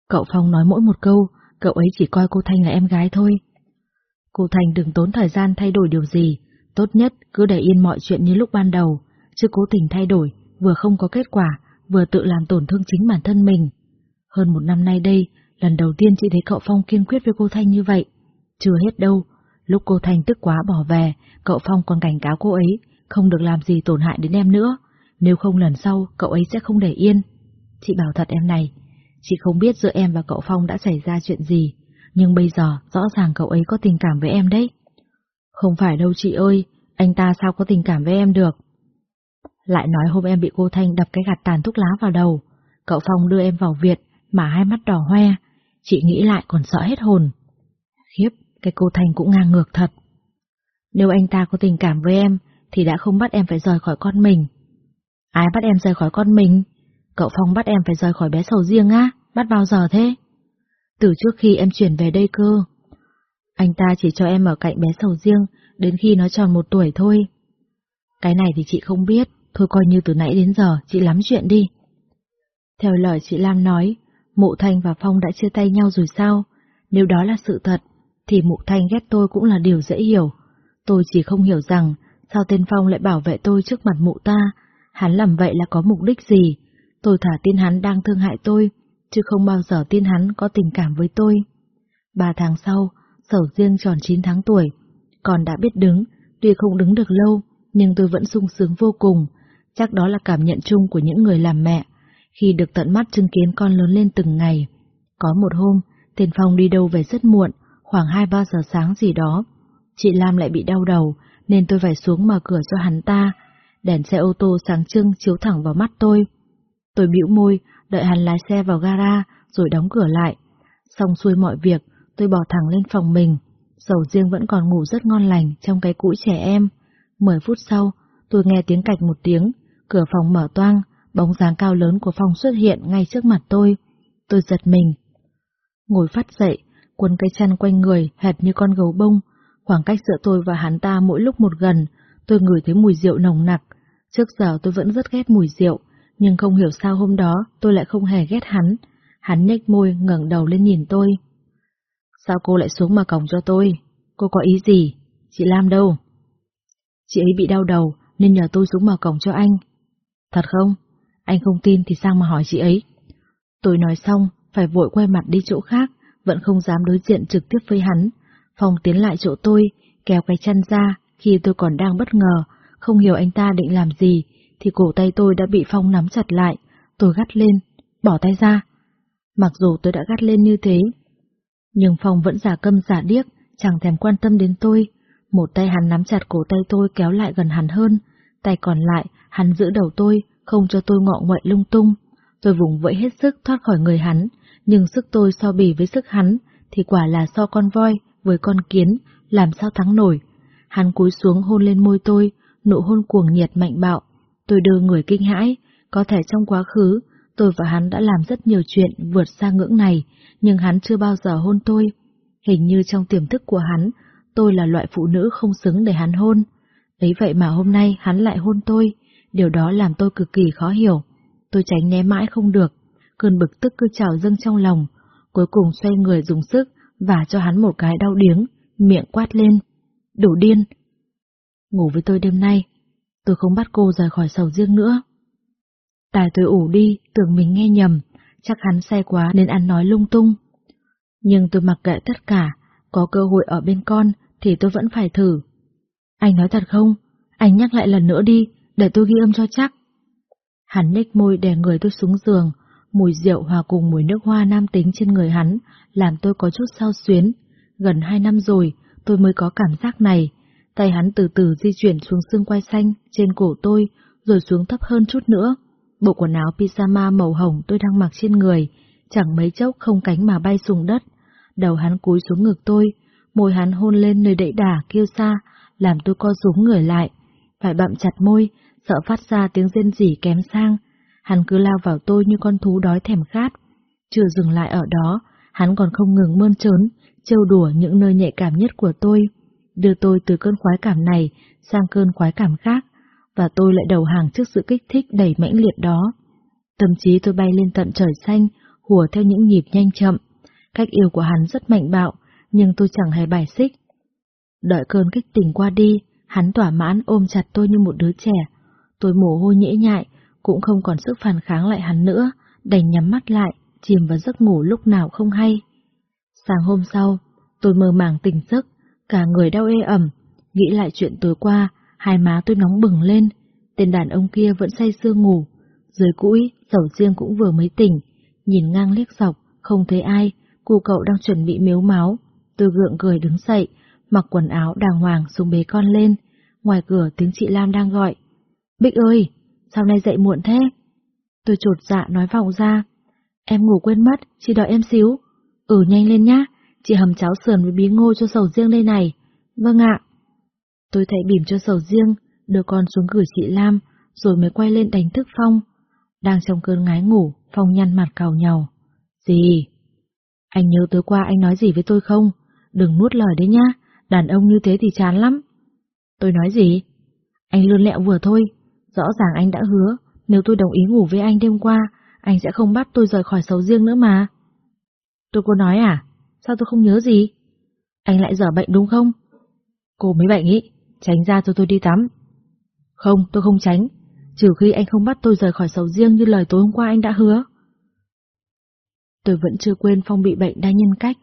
Cậu Phong nói mỗi một câu, cậu ấy chỉ coi cô Thanh là em gái thôi. Cô Thanh đừng tốn thời gian thay đổi điều gì, tốt nhất cứ để yên mọi chuyện như lúc ban đầu, chứ cố tình thay đổi, vừa không có kết quả, vừa tự làm tổn thương chính bản thân mình. Hơn một năm nay đây, lần đầu tiên chị thấy cậu Phong kiên quyết với cô Thanh như vậy. Chưa hết đâu, lúc cô Thanh tức quá bỏ về, cậu Phong còn cảnh cáo cô ấy, không được làm gì tổn hại đến em nữa, nếu không lần sau cậu ấy sẽ không để yên. Chị bảo thật em này, chị không biết giữa em và cậu Phong đã xảy ra chuyện gì, nhưng bây giờ rõ ràng cậu ấy có tình cảm với em đấy. Không phải đâu chị ơi, anh ta sao có tình cảm với em được? Lại nói hôm em bị cô Thanh đập cái gạt tàn thuốc lá vào đầu, cậu Phong đưa em vào viện mà hai mắt đỏ hoe, chị nghĩ lại còn sợ hết hồn. Khiếp, cái cô Thanh cũng ngang ngược thật. Nếu anh ta có tình cảm với em, thì đã không bắt em phải rời khỏi con mình. Ai bắt em rời khỏi con mình? Cậu Phong bắt em phải rời khỏi bé sầu riêng á, bắt bao giờ thế? Từ trước khi em chuyển về đây cơ. Anh ta chỉ cho em ở cạnh bé sầu riêng, đến khi nó tròn một tuổi thôi. Cái này thì chị không biết, thôi coi như từ nãy đến giờ chị lắm chuyện đi. Theo lời chị Lam nói, Mụ Thanh và Phong đã chia tay nhau rồi sao? Nếu đó là sự thật, thì Mụ Thanh ghét tôi cũng là điều dễ hiểu. Tôi chỉ không hiểu rằng, sao tên Phong lại bảo vệ tôi trước mặt mụ ta, hắn làm vậy là có mục đích gì? Tôi thả tin hắn đang thương hại tôi, chứ không bao giờ tin hắn có tình cảm với tôi. Ba tháng sau, sầu riêng tròn 9 tháng tuổi, còn đã biết đứng, tuy không đứng được lâu, nhưng tôi vẫn sung sướng vô cùng, chắc đó là cảm nhận chung của những người làm mẹ, khi được tận mắt chứng kiến con lớn lên từng ngày. Có một hôm, Tiền Phong đi đâu về rất muộn, khoảng 2-3 giờ sáng gì đó. Chị Lam lại bị đau đầu, nên tôi phải xuống mở cửa cho hắn ta. Đèn xe ô tô sáng trưng chiếu thẳng vào mắt tôi. Tôi bĩu môi, đợi hắn lái xe vào gara, rồi đóng cửa lại. Xong xuôi mọi việc, tôi bỏ thẳng lên phòng mình. Sầu riêng vẫn còn ngủ rất ngon lành trong cái cũi trẻ em. Mười phút sau, tôi nghe tiếng cạch một tiếng, cửa phòng mở toang, bóng dáng cao lớn của phòng xuất hiện ngay trước mặt tôi. Tôi giật mình. Ngồi phát dậy, quấn cây chăn quanh người hệt như con gấu bông. Khoảng cách giữa tôi và hắn ta mỗi lúc một gần, tôi ngửi thấy mùi rượu nồng nặc. Trước giờ tôi vẫn rất ghét mùi rượu, nhưng không hiểu sao hôm đó tôi lại không hề ghét hắn. Hắn nhếch môi ngẩng đầu lên nhìn tôi. Sao cô lại xuống mà cổng cho tôi? Cô có ý gì? Chị Lam đâu? Chị ấy bị đau đầu nên nhờ tôi xuống mở cổng cho anh. Thật không? Anh không tin thì sang mà hỏi chị ấy. Tôi nói xong, phải vội quay mặt đi chỗ khác, vẫn không dám đối diện trực tiếp với hắn. Phong tiến lại chỗ tôi, kéo cái chân ra, khi tôi còn đang bất ngờ, không hiểu anh ta định làm gì, thì cổ tay tôi đã bị Phong nắm chặt lại, tôi gắt lên, bỏ tay ra. Mặc dù tôi đã gắt lên như thế, nhưng Phong vẫn giả câm giả điếc, chẳng thèm quan tâm đến tôi. Một tay hắn nắm chặt cổ tay tôi kéo lại gần hắn hơn, tay còn lại hắn giữ đầu tôi, không cho tôi ngọ nguậy lung tung. Tôi vùng vẫy hết sức thoát khỏi người hắn, nhưng sức tôi so bì với sức hắn, thì quả là so con voi với con kiến, làm sao thắng nổi. Hắn cúi xuống hôn lên môi tôi, nụ hôn cuồng nhiệt mạnh bạo. Tôi đưa người kinh hãi, có thể trong quá khứ, tôi và hắn đã làm rất nhiều chuyện vượt xa ngưỡng này, nhưng hắn chưa bao giờ hôn tôi. Hình như trong tiềm thức của hắn, tôi là loại phụ nữ không xứng để hắn hôn. Ấy vậy mà hôm nay hắn lại hôn tôi, điều đó làm tôi cực kỳ khó hiểu. Tôi tránh né mãi không được, cơn bực tức cứ trào dâng trong lòng, cuối cùng xoay người dùng sức và cho hắn một cái đau điếng, miệng quát lên. Đủ điên! Ngủ với tôi đêm nay, tôi không bắt cô rời khỏi sầu riêng nữa. Tài tôi ủ đi, tưởng mình nghe nhầm, chắc hắn say quá nên ăn nói lung tung. Nhưng tôi mặc kệ tất cả, có cơ hội ở bên con thì tôi vẫn phải thử. Anh nói thật không? Anh nhắc lại lần nữa đi, để tôi ghi âm cho chắc. Hắn nhếch môi đè người tôi xuống giường, mùi rượu hòa cùng mùi nước hoa nam tính trên người hắn, làm tôi có chút sao xuyến. Gần hai năm rồi, tôi mới có cảm giác này. Tay hắn từ từ di chuyển xuống xương quai xanh trên cổ tôi, rồi xuống thấp hơn chút nữa. Bộ quần áo pyjama màu hồng tôi đang mặc trên người, chẳng mấy chốc không cánh mà bay xuống đất. Đầu hắn cúi xuống ngực tôi, môi hắn hôn lên nơi đậy đà kêu xa, làm tôi co rúm người lại. Phải bậm chặt môi, sợ phát ra tiếng rên rỉ kém sang. Hắn cứ lao vào tôi như con thú đói thèm khát. Chưa dừng lại ở đó, hắn còn không ngừng mơn trớn, trêu đùa những nơi nhạy cảm nhất của tôi, đưa tôi từ cơn khoái cảm này sang cơn khoái cảm khác, và tôi lại đầu hàng trước sự kích thích đầy mãnh liệt đó. Tâm trí tôi bay lên tận trời xanh, hùa theo những nhịp nhanh chậm. Cách yêu của hắn rất mạnh bạo, nhưng tôi chẳng hề bài xích. Đợi cơn kích tình qua đi, hắn tỏa mãn ôm chặt tôi như một đứa trẻ. Tôi mồ hôi nhễ nhại, cũng không còn sức phản kháng lại hắn nữa, đành nhắm mắt lại, chìm vào giấc ngủ lúc nào không hay. Sáng hôm sau, tôi mơ màng tỉnh giấc, cả người đau ê ẩm, nghĩ lại chuyện tối qua, hai má tôi nóng bừng lên, tên đàn ông kia vẫn say sưa ngủ, dưới cũi, sầu riêng cũng vừa mới tỉnh, nhìn ngang liếc dọc, không thấy ai, cô cậu đang chuẩn bị miếu máu, tôi gượng cười đứng dậy, mặc quần áo đàng hoàng xuống bế con lên, ngoài cửa tiếng chị Lam đang gọi. Bích ơi, sao nay dậy muộn thế? Tôi trột dạ nói vọng ra. Em ngủ quên mất, chị đợi em xíu. Ừ nhanh lên nhá, chị hầm cháo sườn với bí ngô cho sầu riêng đây này. Vâng ạ. Tôi thấy bìm cho sầu riêng, đưa con xuống gửi chị Lam, rồi mới quay lên đánh thức Phong. Đang trong cơn ngái ngủ, Phong nhăn mặt cào nhau. Gì? Anh nhớ tối qua anh nói gì với tôi không? Đừng nuốt lời đấy nhá, đàn ông như thế thì chán lắm. Tôi nói gì? Anh lươn lẹo vừa thôi, rõ ràng anh đã hứa, nếu tôi đồng ý ngủ với anh đêm qua, anh sẽ không bắt tôi rời khỏi sầu riêng nữa mà. Tôi có nói à? Sao tôi không nhớ gì? Anh lại dở bệnh đúng không? Cô mới bệnh ý, tránh ra cho tôi đi tắm. Không, tôi không tránh, trừ khi anh không bắt tôi rời khỏi sầu riêng như lời tối hôm qua anh đã hứa. Tôi vẫn chưa quên Phong bị bệnh đa nhân cách,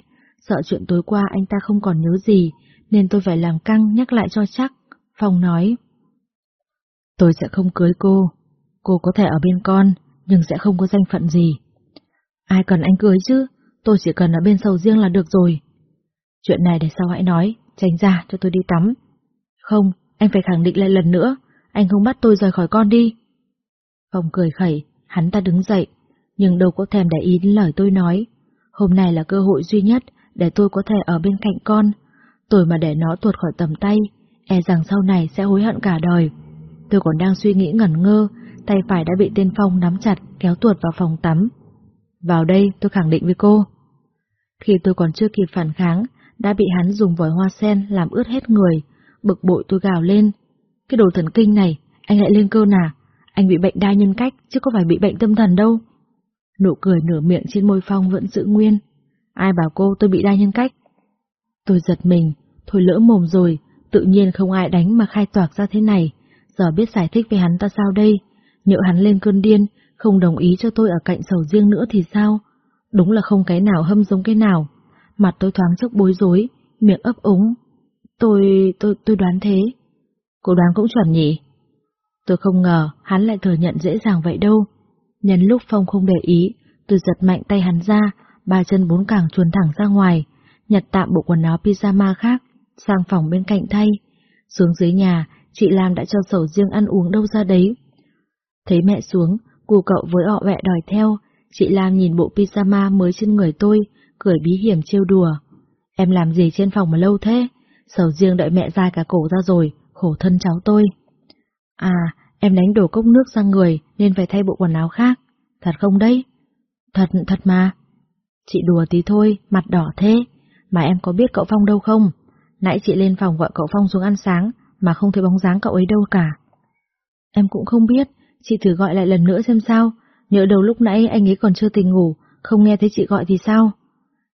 sợ chuyện tối qua anh ta không còn nhớ gì, nên tôi phải làm căng nhắc lại cho chắc. Phong nói, Tôi sẽ không cưới cô, cô có thể ở bên con, nhưng sẽ không có danh phận gì. Ai cần anh cưới chứ, tôi chỉ cần ở bên sầu riêng là được rồi. Chuyện này để sau hãy nói, tránh ra cho tôi đi tắm. Không, anh phải khẳng định lại lần nữa, anh không bắt tôi rời khỏi con đi. Phong cười khẩy, hắn ta đứng dậy, nhưng đâu có thèm để ý đến lời tôi nói. Hôm nay là cơ hội duy nhất để tôi có thể ở bên cạnh con. Tôi mà để nó tuột khỏi tầm tay, e rằng sau này sẽ hối hận cả đời. Tôi còn đang suy nghĩ ngẩn ngơ, tay phải đã bị tên Phong nắm chặt kéo tuột vào phòng tắm. Vào đây tôi khẳng định với cô. Khi tôi còn chưa kịp phản kháng, đã bị hắn dùng vòi hoa sen làm ướt hết người, bực bội tôi gào lên. Cái đồ thần kinh này, anh lại lên cơn à? Anh bị bệnh đa nhân cách, chứ có phải bị bệnh tâm thần đâu. Nụ cười nửa miệng trên môi Phong vẫn giữ nguyên. Ai bảo cô tôi bị đa nhân cách? Tôi giật mình, thôi lỡ mồm rồi, tự nhiên không ai đánh mà khai toạc ra thế này. Giờ biết giải thích với hắn ta sao đây? Nhỡ hắn lên cơn điên, không đồng ý cho tôi ở cạnh sầu riêng nữa thì sao? Đúng là không cái nào hâm giống cái nào. Mặt tôi thoáng chốc bối rối, miệng ấp úng. Tôi, tôi, tôi đoán thế. Cô đoán cũng chuẩn nhỉ? Tôi không ngờ hắn lại thừa nhận dễ dàng vậy đâu. Nhân lúc Phong không để ý, tôi giật mạnh tay hắn ra, ba chân bốn càng chuồn thẳng ra ngoài, nhặt tạm bộ quần áo pyjama khác, sang phòng bên cạnh thay. Xuống dưới nhà, chị Lam đã cho sầu riêng ăn uống đâu ra đấy. Thấy mẹ xuống, cô cậu với ọ vẹ đòi theo, chị Lam nhìn bộ pyjama mới trên người tôi, cười bí hiểm trêu đùa. Em làm gì trên phòng mà lâu thế? Sầu riêng đợi mẹ ra cả cổ ra rồi, khổ thân cháu tôi. À, em đánh đổ cốc nước sang người nên phải thay bộ quần áo khác. Thật không đấy? Thật, thật mà. Chị đùa tí thôi, mặt đỏ thế. Mà em có biết cậu Phong đâu không? Nãy chị lên phòng gọi cậu Phong xuống ăn sáng, mà không thấy bóng dáng cậu ấy đâu cả. Em cũng không biết, chị thử gọi lại lần nữa xem sao. Nhớ đầu lúc nãy anh ấy còn chưa tỉnh ngủ, không nghe thấy chị gọi thì sao?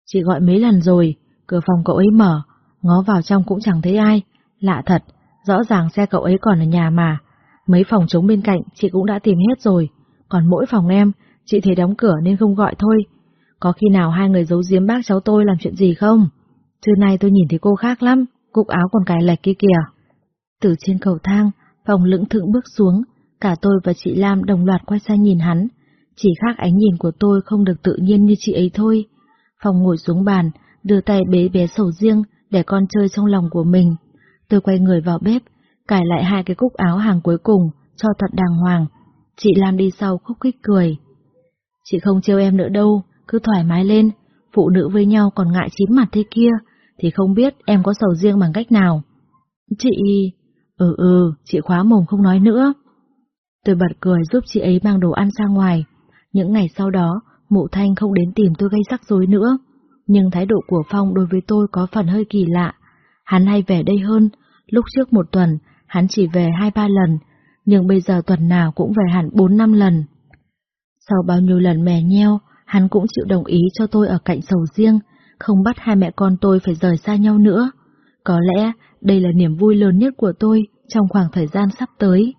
Chị gọi mấy lần rồi, cửa phòng cậu ấy mở, ngó vào trong cũng chẳng thấy ai. Lạ thật, rõ ràng xe cậu ấy còn ở nhà mà. Mấy phòng trống bên cạnh chị cũng đã tìm hết rồi, còn mỗi phòng em, chị thấy đóng cửa nên không gọi thôi. Có khi nào hai người giấu giếm bác cháu tôi làm chuyện gì không? Trưa nay tôi nhìn thấy cô khác lắm, cúc áo còn cài lệch kia kìa. Từ trên cầu thang, phòng lưỡng thượng bước xuống, cả tôi và chị Lam đồng loạt quay sang nhìn hắn. Chỉ khác ánh nhìn của tôi không được tự nhiên như chị ấy thôi. Phòng ngồi xuống bàn, đưa tay bế bé sầu riêng để con chơi trong lòng của mình. Tôi quay người vào bếp, cài lại hai cái cúc áo hàng cuối cùng, cho thật đàng hoàng. Chị Lam đi sau khúc khích cười. Chị không trêu em nữa đâu, cứ thoải mái lên, phụ nữ với nhau còn ngại chín mặt thế kia, thì không biết em có sầu riêng bằng cách nào. Chị... Ừ ừ, chị khóa mồm không nói nữa. Tôi bật cười giúp chị ấy mang đồ ăn ra ngoài. Những ngày sau đó, mụ thanh không đến tìm tôi gây rắc rối nữa. Nhưng thái độ của Phong đối với tôi có phần hơi kỳ lạ. Hắn hay về đây hơn, lúc trước một tuần, hắn chỉ về hai ba lần, nhưng bây giờ tuần nào cũng về hẳn bốn năm lần. Sau bao nhiêu lần mè nheo, hắn cũng chịu đồng ý cho tôi ở cạnh sầu riêng, không bắt hai mẹ con tôi phải rời xa nhau nữa. Có lẽ đây là niềm vui lớn nhất của tôi trong khoảng thời gian sắp tới.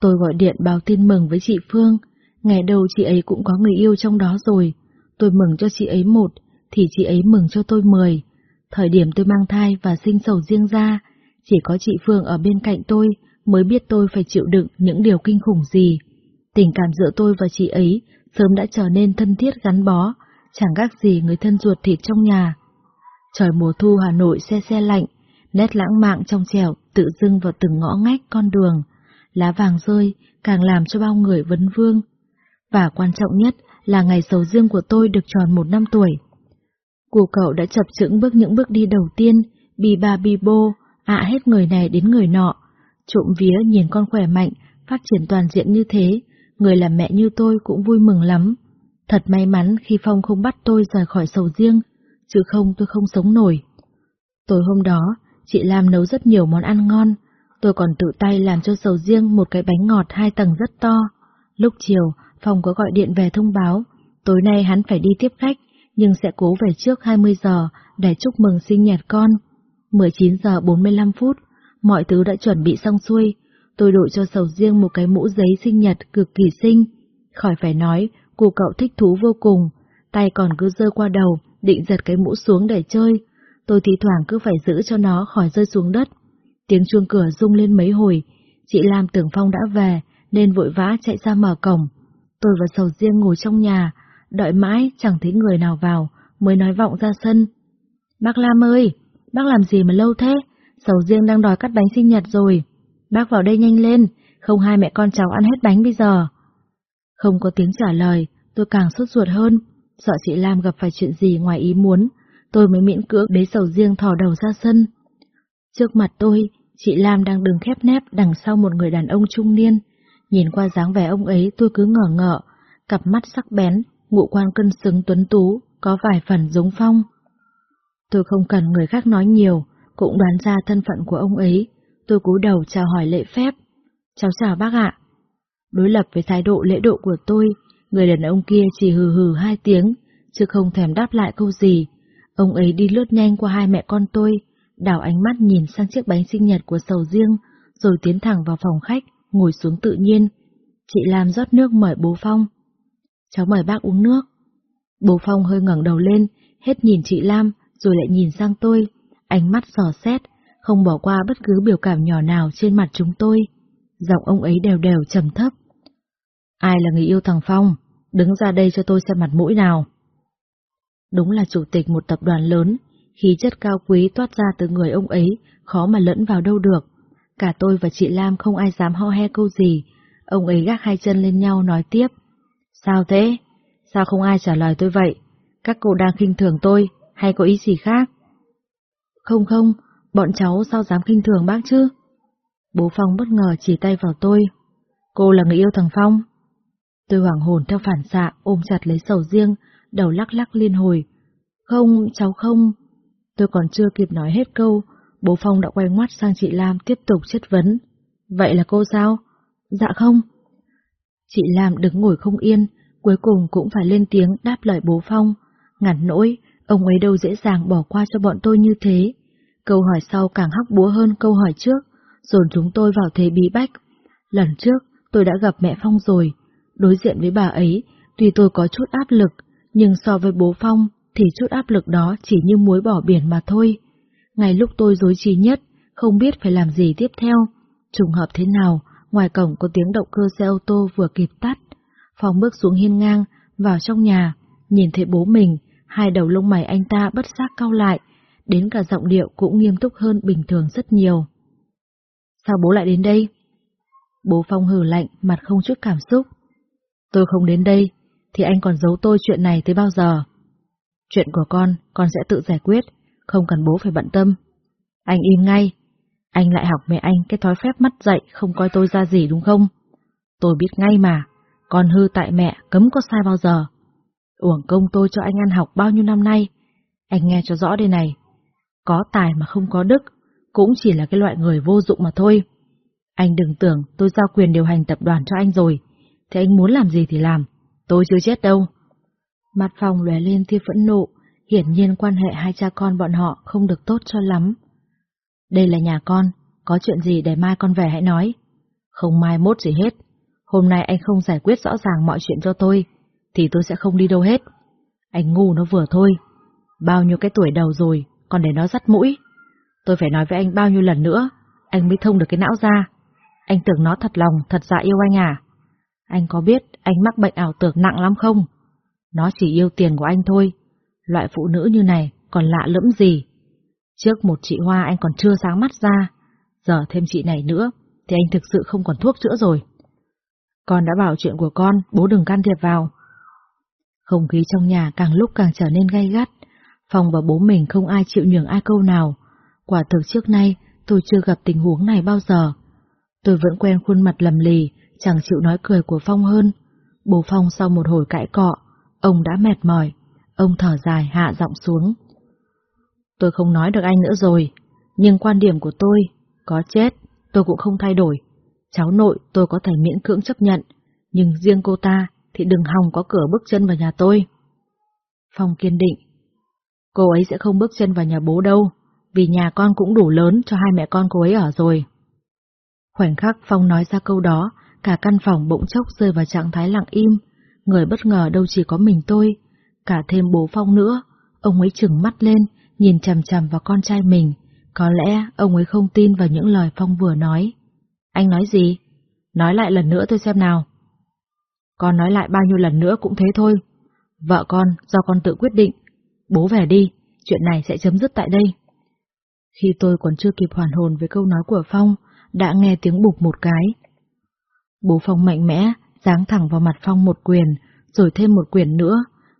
Tôi gọi điện báo tin mừng với chị Phương, ngày đầu chị ấy cũng có người yêu trong đó rồi. Tôi mừng cho chị ấy một, thì chị ấy mừng cho tôi mười. Thời điểm tôi mang thai và sinh sầu riêng ra, chỉ có chị Phương ở bên cạnh tôi mới biết tôi phải chịu đựng những điều kinh khủng gì. Tình cảm giữa tôi và chị ấy sớm đã trở nên thân thiết gắn bó, chẳng khác gì người thân ruột thịt trong nhà. Trời mùa thu Hà Nội xe xe lạnh, nét lãng mạn trong trẻo tự dưng vào từng ngõ ngách con đường. Lá vàng rơi càng làm cho bao người vấn vương. Và quan trọng nhất là ngày sầu riêng của tôi được tròn một năm tuổi. Cô cậu đã chập chững bước những bước đi đầu tiên, bì ba bì bô, ạ hết người này đến người nọ. Trộm vía nhìn con khỏe mạnh, phát triển toàn diện như thế, người làm mẹ như tôi cũng vui mừng lắm. Thật may mắn khi Phong không bắt tôi rời khỏi sầu riêng, chứ không tôi không sống nổi. Tối hôm đó, chị Lam nấu rất nhiều món ăn ngon, tôi còn tự tay làm cho sầu riêng một cái bánh ngọt hai tầng rất to. Lúc chiều, Phong có gọi điện về thông báo, tối nay hắn phải đi tiếp khách, nhưng sẽ cố về trước 20 giờ để chúc mừng sinh nhật con. 19 giờ 45 phút, mọi thứ đã chuẩn bị xong xuôi, tôi đội cho sầu riêng một cái mũ giấy sinh nhật cực kỳ xinh. Khỏi phải nói, cô cậu thích thú vô cùng, tay còn cứ dơ qua đầu, định giật cái mũ xuống để chơi. Tôi thì thoảng cứ phải giữ cho nó khỏi rơi xuống đất. Tiếng chuông cửa rung lên mấy hồi, chị Lam tưởng Phong đã về, nên vội vã chạy ra mở cổng. Tôi và sầu riêng ngồi trong nhà, đợi mãi chẳng thấy người nào vào, mới nói vọng ra sân. Bác Lam ơi, bác làm gì mà lâu thế? Sầu riêng đang đòi cắt bánh sinh nhật rồi. Bác vào đây nhanh lên, không hai mẹ con cháu ăn hết bánh bây giờ. Không có tiếng trả lời, tôi càng sốt ruột hơn, sợ chị Lam gặp phải chuyện gì ngoài ý muốn, tôi mới miễn cưỡng bế sầu riêng thò đầu ra sân. Trước mặt tôi, chị Lam đang đứng khép nép đằng sau một người đàn ông trung niên. Nhìn qua dáng vẻ ông ấy tôi cứ ngờ ngợ, cặp mắt sắc bén, ngụ quan cân xứng tuấn tú, có vài phần giống phong. Tôi không cần người khác nói nhiều, cũng đoán ra thân phận của ông ấy. Tôi cúi đầu chào hỏi lễ phép. Cháu chào bác ạ. Đối lập với thái độ lễ độ của tôi, người đàn ông kia chỉ hừ hừ hai tiếng, chứ không thèm đáp lại câu gì. Ông ấy đi lướt nhanh qua hai mẹ con tôi, đảo ánh mắt nhìn sang chiếc bánh sinh nhật của sầu riêng, rồi tiến thẳng vào phòng khách, ngồi xuống tự nhiên. Chị làm rót nước mời bố Phong. Cháu mời bác uống nước. Bố Phong hơi ngẩng đầu lên, hết nhìn chị Lam, rồi lại nhìn sang tôi, ánh mắt giò xét, không bỏ qua bất cứ biểu cảm nhỏ nào trên mặt chúng tôi. Giọng ông ấy đều đều trầm thấp. Ai là người yêu thằng Phong? Đứng ra đây cho tôi xem mặt mũi nào. Đúng là chủ tịch một tập đoàn lớn, khí chất cao quý toát ra từ người ông ấy, khó mà lẫn vào đâu được. Cả tôi và chị Lam không ai dám ho he câu gì, ông ấy gác hai chân lên nhau nói tiếp. Sao thế? Sao không ai trả lời tôi vậy? Các cô đang khinh thường tôi, hay có ý gì khác? Không không, bọn cháu sao dám khinh thường bác chứ? Bố Phong bất ngờ chỉ tay vào tôi. Cô là người yêu thằng Phong. Tôi hoảng hồn theo phản xạ ôm chặt lấy sầu riêng, đầu lắc lắc liên hồi. Không, cháu không. Tôi còn chưa kịp nói hết câu, bố Phong đã quay ngoắt sang chị Lam tiếp tục chất vấn. Vậy là cô sao? Dạ không. Chị Lam đứng ngồi không yên, cuối cùng cũng phải lên tiếng đáp lời bố Phong. Ngặt nỗi, ông ấy đâu dễ dàng bỏ qua cho bọn tôi như thế. Câu hỏi sau càng hóc búa hơn câu hỏi trước, dồn chúng tôi vào thế bí bách. Lần trước, tôi đã gặp mẹ Phong rồi. Đối diện với bà ấy, tuy tôi có chút áp lực, nhưng so với bố Phong thì chút áp lực đó chỉ như muối bỏ biển mà thôi. Ngay lúc tôi dối trí nhất, không biết phải làm gì tiếp theo, trùng hợp thế nào, ngoài cổng có tiếng động cơ xe ô tô vừa kịp tắt. Phong bước xuống hiên ngang, vào trong nhà, nhìn thấy bố mình, hai đầu lông mày anh ta bất giác cau lại, đến cả giọng điệu cũng nghiêm túc hơn bình thường rất nhiều. Sao bố lại đến đây? Bố Phong hừ lạnh, mặt không chút cảm xúc. Tôi không đến đây, thì anh còn giấu tôi chuyện này tới bao giờ? Chuyện của con, con sẽ tự giải quyết, không cần bố phải bận tâm. Anh im ngay. Anh lại học mẹ anh cái thói phép mắt dậy không coi tôi ra gì đúng không? Tôi biết ngay mà, con hư tại mẹ cấm có sai bao giờ. Uổng công tôi cho anh ăn học bao nhiêu năm nay. Anh nghe cho rõ đây này. Có tài mà không có đức, cũng chỉ là cái loại người vô dụng mà thôi. Anh đừng tưởng tôi giao quyền điều hành tập đoàn cho anh rồi, thế anh muốn làm gì thì làm, tôi chưa chết đâu. Mặt phòng lóe lên tia phẫn nộ, hiển nhiên quan hệ hai cha con bọn họ không được tốt cho lắm. Đây là nhà con, có chuyện gì để mai con về hãy nói. Không mai mốt gì hết, hôm nay anh không giải quyết rõ ràng mọi chuyện cho tôi, thì tôi sẽ không đi đâu hết. Anh ngu nó vừa thôi, bao nhiêu cái tuổi đầu rồi, còn để nó dắt mũi. Tôi phải nói với anh bao nhiêu lần nữa, anh mới thông được cái não ra. Anh tưởng nó thật lòng, thật dạ yêu anh à? Anh có biết anh mắc bệnh ảo tưởng nặng lắm không? Nó chỉ yêu tiền của anh thôi. Loại phụ nữ như này còn lạ lẫm gì? Trước một chị Hoa anh còn chưa sáng mắt ra, giờ thêm chị này nữa, thì anh thực sự không còn thuốc chữa rồi. Con đã bảo chuyện của con, bố đừng can thiệp vào. Không khí trong nhà càng lúc càng trở nên gay gắt, Phong và bố mình không ai chịu nhường ai câu nào. Quả thực trước nay, tôi chưa gặp tình huống này bao giờ. Tôi vẫn quen khuôn mặt lầm lì, chẳng chịu nói cười của Phong hơn. Bố Phong sau một hồi cãi cọ, ông đã mệt mỏi, ông thở dài hạ giọng xuống. Tôi không nói được anh nữa rồi, nhưng quan điểm của tôi, có chết, tôi cũng không thay đổi. Cháu nội tôi có thể miễn cưỡng chấp nhận, nhưng riêng cô ta thì đừng hòng có cửa bước chân vào nhà tôi. Phong kiên định. Cô ấy sẽ không bước chân vào nhà bố đâu, vì nhà con cũng đủ lớn cho hai mẹ con cô ấy ở rồi. Khoảnh khắc Phong nói ra câu đó, cả căn phòng bỗng chốc rơi vào trạng thái lặng im, người bất ngờ đâu chỉ có mình tôi, cả thêm bố Phong nữa, ông ấy chừng mắt lên, nhìn chằm chằm vào con trai mình, có lẽ ông ấy không tin vào những lời Phong vừa nói. Anh nói gì? Nói lại lần nữa tôi xem nào. Con nói lại bao nhiêu lần nữa cũng thế thôi. Vợ con, do con tự quyết định. Bố về đi, chuyện này sẽ chấm dứt tại đây. Khi tôi còn chưa kịp hoàn hồn với câu nói của Phong, đã nghe tiếng bục một cái. Bố Phong mạnh mẽ, giáng thẳng vào mặt Phong một quyền, rồi thêm một quyền nữa.